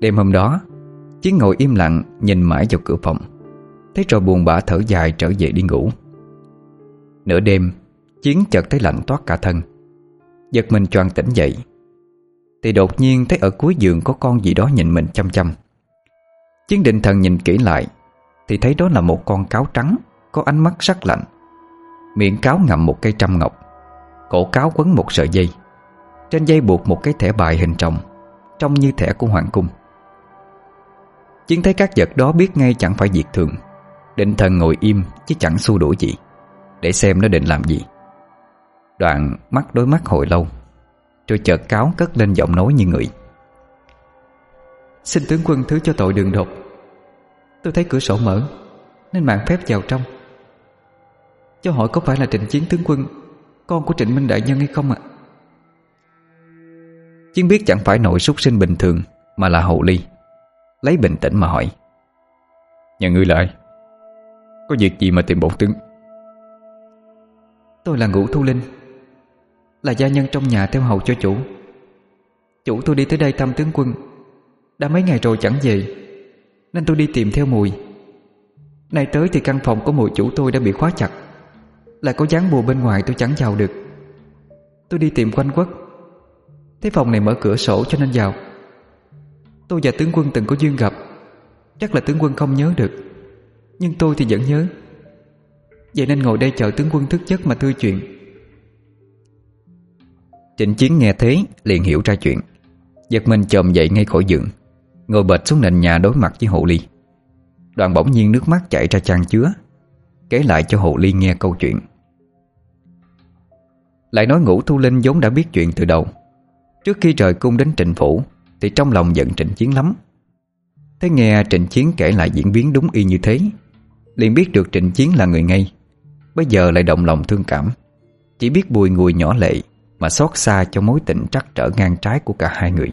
Speaker 1: Đêm hôm đó, Chiến ngồi im lặng nhìn mãi vào cửa phòng. Thấy rồi buồn bã thở dài trở về đi ngủ. Nửa đêm, Chiến chợt thấy lạnh toát cả thân. Giật mình choàng tỉnh dậy. Thì đột nhiên thấy ở cuối giường có con gì đó nhìn mình chăm chăm. Chiến định thần nhìn kỹ lại, Thì thấy đó là một con cáo trắng Có ánh mắt sắc lạnh. Miệng cáo ngậm một cây trăm ngọc, Cổ cáo quấn một sợi dây. Trên dây buộc một cái thẻ bài hình tròn Trông như thẻ của hoàng cung. Chiến thấy các vật đó biết ngay chẳng phải việc thường. Định thần ngồi im chứ chẳng xua đuổi gì, Để xem nó định làm gì. Đoạn mắt đối mắt hồi lâu, Rồi chợt cáo cất lên giọng nói như người. Xin tướng quân thứ cho tội đường đột. Tôi thấy cửa sổ mở, Nên mạng phép vào trong cho hỏi có phải là Trịnh Chiến tướng quân Con của Trịnh Minh Đại Nhân hay không ạ? À? Chiến biết chẳng phải nội súc sinh bình thường Mà là hậu ly. Lấy bình tĩnh mà hỏi.
Speaker 2: Nhà ngươi lại Có việc gì mà tìm bổn tướng?
Speaker 1: Tôi là Ngũ Thu Linh Là gia nhân trong nhà theo hầu cho chủ. Chủ tôi đi tới đây thăm tướng quân. Đã mấy ngày rồi chẳng về Nên tôi đi tìm theo mùi. Nay tới thì căn phòng của mùi chủ tôi đã bị khóa chặt. Lại có dáng bùa bên ngoài tôi chẳng vào được. Tôi đi tìm quanh quất.
Speaker 3: Thấy phòng này mở cửa sổ cho nên vào. Tôi và tướng quân từng có duyên gặp. Chắc là tướng quân không nhớ được. Nhưng tôi thì vẫn nhớ. Vậy nên ngồi đây chờ tướng quân thức giấc mà thưa chuyện.
Speaker 1: Trịnh Chiến nghe thế, liền hiểu ra chuyện. Giật mình chồm dậy ngay khỏi giường. Ngồi bệt xuống nền nhà đối mặt với hộ ly. Đoàn bỗng nhiên nước mắt chảy ra trang chứa. Kể lại cho hộ ly nghe câu chuyện. Lại nói ngũ thu linh vốn đã biết chuyện từ đầu. Trước khi rời cung đến trịnh phủ, Thì trong lòng giận trịnh chiến lắm. Thế nghe trịnh chiến kể lại diễn biến đúng y như thế, liền biết được trịnh chiến là người ngay. Bây giờ lại động lòng thương cảm. Chỉ biết bùi ngùi nhỏ lệ Mà xót xa cho mối tình trắc trở ngang trái của cả hai người.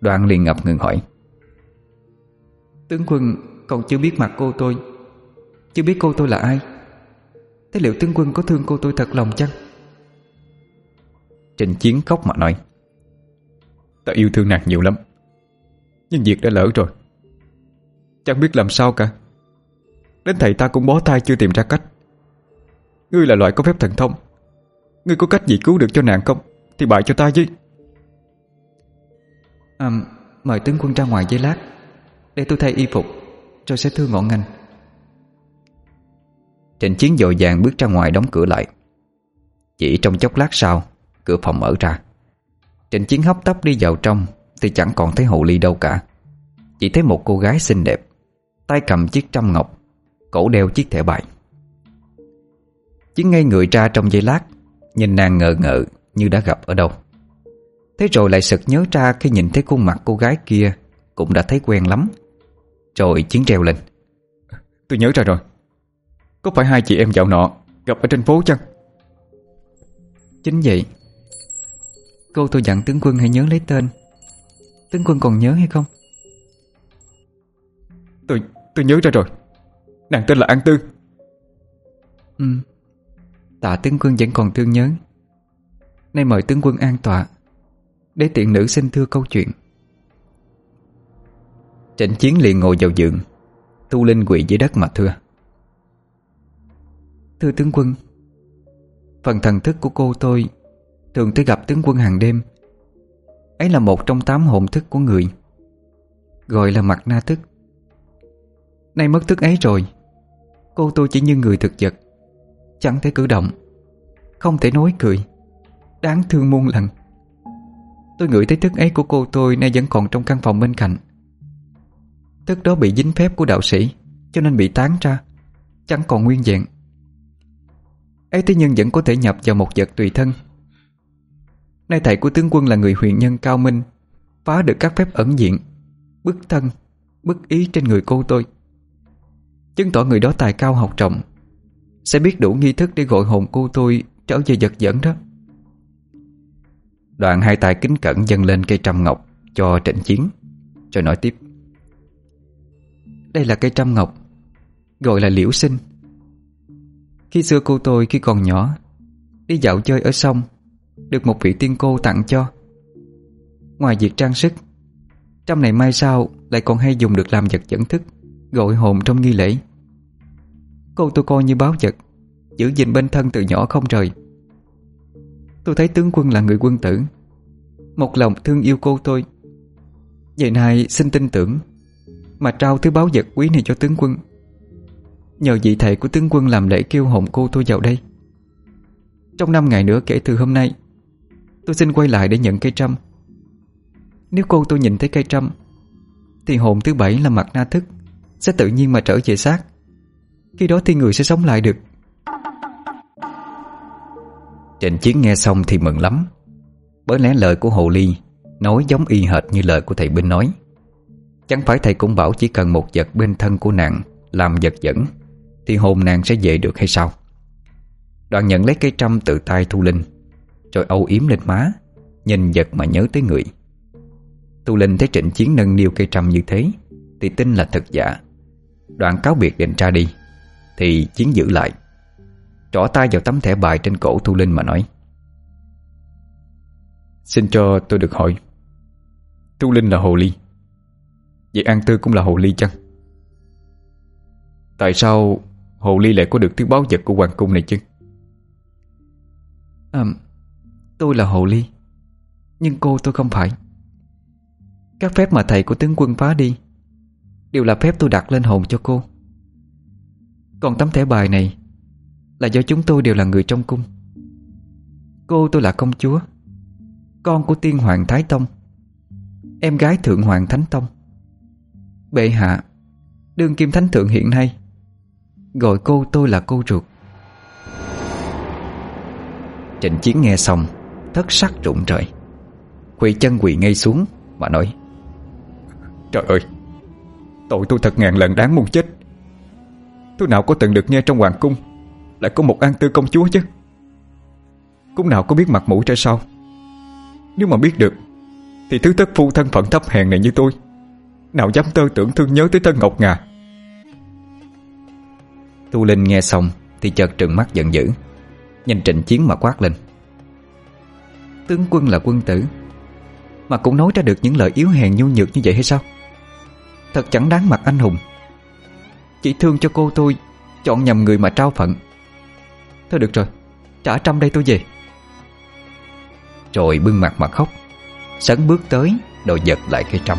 Speaker 1: Đoàn liền ngập ngừng hỏi,
Speaker 3: Tướng quân, còn chưa biết mặt cô tôi. Chưa biết cô tôi là ai? Thế liệu tướng quân có thương cô tôi thật lòng chăng?
Speaker 1: Trên chiến khóc mà nói.
Speaker 2: Ta yêu thương nàng nhiều lắm Nhưng việc đã lỡ rồi. Chẳng biết làm sao cả. Đến thầy ta cũng bó tay chưa tìm ra cách. Ngươi là loại có phép thần thông. Ngươi có cách gì cứu được cho nàng không? Thì bại cho ta chứ
Speaker 3: à, Mời tướng quân ra ngoài giấy lát. Để tôi thay y phục Rồi sẽ thương ngọn ngành.
Speaker 1: Trịnh chiến dội vàng bước ra ngoài đóng cửa lại. Chỉ trong chốc lát sau cửa phòng mở ra. Trịnh Chiến hấp tấp đi vào trong Thì chẳng còn thấy hồ ly đâu cả. Chỉ thấy một cô gái xinh đẹp Tay cầm chiếc trăm ngọc Cổ đeo chiếc thẻ bài. Chiến ngay người ra trong giây lát Nhìn nàng ngờ ngợ như đã gặp ở đâu. Thế rồi lại sực nhớ ra khi nhìn thấy khuôn mặt cô gái kia Cũng đã thấy quen lắm. Rồi Chiến treo lên.
Speaker 2: Tôi nhớ ra rồi. Có phải hai chị em dạo nọ Gặp ở trên phố chăng?
Speaker 3: Chính vậy Cô tôi dặn tướng quân hãy nhớ lấy tên. Tướng quân còn nhớ hay không?
Speaker 2: Tôi tôi nhớ ra rồi. Nàng tên là An Tư.
Speaker 3: Ừ. Tạ tướng quân vẫn còn thương nhớ. Nay mời tướng quân an tọa Để tiện nữ xin thưa câu chuyện.
Speaker 1: Trịnh chiến liền ngồi vào giường Tu Linh quỳ dưới đất mà thưa.
Speaker 3: Thưa tướng quân Phần thần thức của cô tôi Thường tới gặp tướng quân hàng đêm. Ấy là một trong tám hồn thức của người, Gọi là mặt na thức. Nay mất thức ấy rồi, Cô tôi chỉ như người thực vật, Chẳng thể cử động, Không thể nói cười, Đáng thương muôn lần. Tôi ngửi thấy thức ấy của cô tôi Nay vẫn còn trong căn phòng bên cạnh. Thức đó bị dính phép của đạo sĩ, Cho nên bị tán ra, Chẳng còn nguyên vẹn. Ấy thế nhưng vẫn có thể nhập vào một vật tùy thân. Nay thầy của tướng quân là người huyền nhân cao minh, Phá được các phép ẩn diện, Bức thân, Bức ý trên người cô tôi. Chứng tỏ người đó tài cao học trọng, Sẽ biết đủ nghi thức để gọi hồn cô tôi Trở về giật dẫn đó.
Speaker 1: Đoạn hai tay kính cẩn dâng lên cây trăm ngọc Cho trịnh chiến, Rồi nói tiếp.
Speaker 3: Đây là cây trăm ngọc, Gọi là liễu sinh. Khi xưa cô tôi khi còn nhỏ, Đi dạo chơi ở sông được một vị tiên cô tặng cho. Ngoài việc trang sức trong này mai sau Lại còn hay dùng được làm vật dẫn thức Gọi hồn trong nghi lễ. Cô tôi coi như báo vật, Giữ gìn bên thân từ nhỏ không rời. Tôi thấy tướng quân là người quân tử, Một lòng thương yêu cô tôi. Vậy này xin tin tưởng, Mà trao thứ báo vật quý này cho tướng quân. Nhờ vị thầy của tướng quân làm lễ kêu hồn cô tôi vào đây. Trong năm ngày nữa kể từ hôm nay Tôi xin quay lại để nhận cây trăm. Nếu cô tôi nhìn thấy cây trăm, Thì hồn thứ bảy là mặt na thức Sẽ tự nhiên mà trở về xác. Khi đó thì người sẽ sống lại được.
Speaker 1: Trịnh Chiến nghe xong thì mừng lắm. Bởi lẽ lời của Hồ Ly Nói giống y hệt như lời của thầy Binh nói. Chẳng phải thầy cũng bảo chỉ cần một vật bên thân của nàng Làm vật dẫn, Thì hồn nàng sẽ về được hay sao? Đoàn nhận lấy cây trăm từ tay Thu Linh. Rồi âu yếm lên má Nhìn giật mà nhớ tới người Tu Linh thấy trịnh chiến nâng niu cây trầm như thế Thì tin là thật giả Đoạn cáo biệt định ra đi Thì chiến giữ lại Trỏ tay vào tấm thẻ bài trên cổ Tu Linh mà nói
Speaker 2: Xin cho tôi được hỏi Tu Linh là hồ ly Vậy An Tư cũng là hồ ly chăng? Tại sao hồ ly lại có được thứ báo vật của hoàng cung này chứ?
Speaker 3: À, Tôi là Hồ Ly, Nhưng cô tôi không phải. Các phép mà thầy của tướng quân phá đi, Đều là phép tôi đặt lên hồn cho cô. Còn tấm thẻ bài này Là do chúng tôi đều là người trong cung. Cô tôi là công chúa, Con của tiên hoàng Thái Tông, Em gái thượng hoàng Thánh Tông. Bệ hạ Đương kim thánh thượng hiện nay, Gọi cô tôi là cô ruột.
Speaker 1: Trịnh Chiến nghe xong thất sắc rụng trời. Quỳ chân quỳ ngay xuống Mà nói,
Speaker 2: Trời ơi, Tội tôi thật ngàn lần đáng muốn chết. Tôi nào có từng được nghe trong hoàng cung Lại có một an tư công chúa chứ? Cũng nào có biết mặt mũi ra sao? Nếu mà biết được, Thì thứ tất phu thân phận thấp hèn này như tôi, Nào dám tơ tưởng thương nhớ tới thân ngọc ngà.
Speaker 1: Tu Linh nghe xong Thì chợt trừng mắt giận dữ Nhìn trịnh chiến mà quát lên
Speaker 3: Tướng quân là quân tử, Mà cũng nói ra được những lời yếu hèn nhu nhược như vậy hay sao? Thật chẳng đáng mặt anh hùng. Chỉ thương cho cô tôi, Chọn nhầm người mà trao phận. Thôi được rồi, Trả trăm đây tôi về.
Speaker 1: Rồi bưng mặt mà khóc, Sấn bước tới Rồi giật lại cây trăm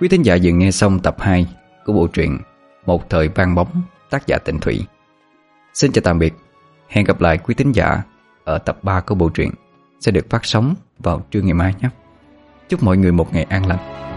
Speaker 1: Quý thính giả vừa nghe xong tập 2 của bộ truyện Một thời vang bóng, tác giả Tịnh Thủy. Xin chào tạm biệt. Hẹn gặp lại quý thính giả ở tập 3 của bộ truyện sẽ được phát sóng vào trưa ngày mai nhé. Chúc mọi người một ngày an lành.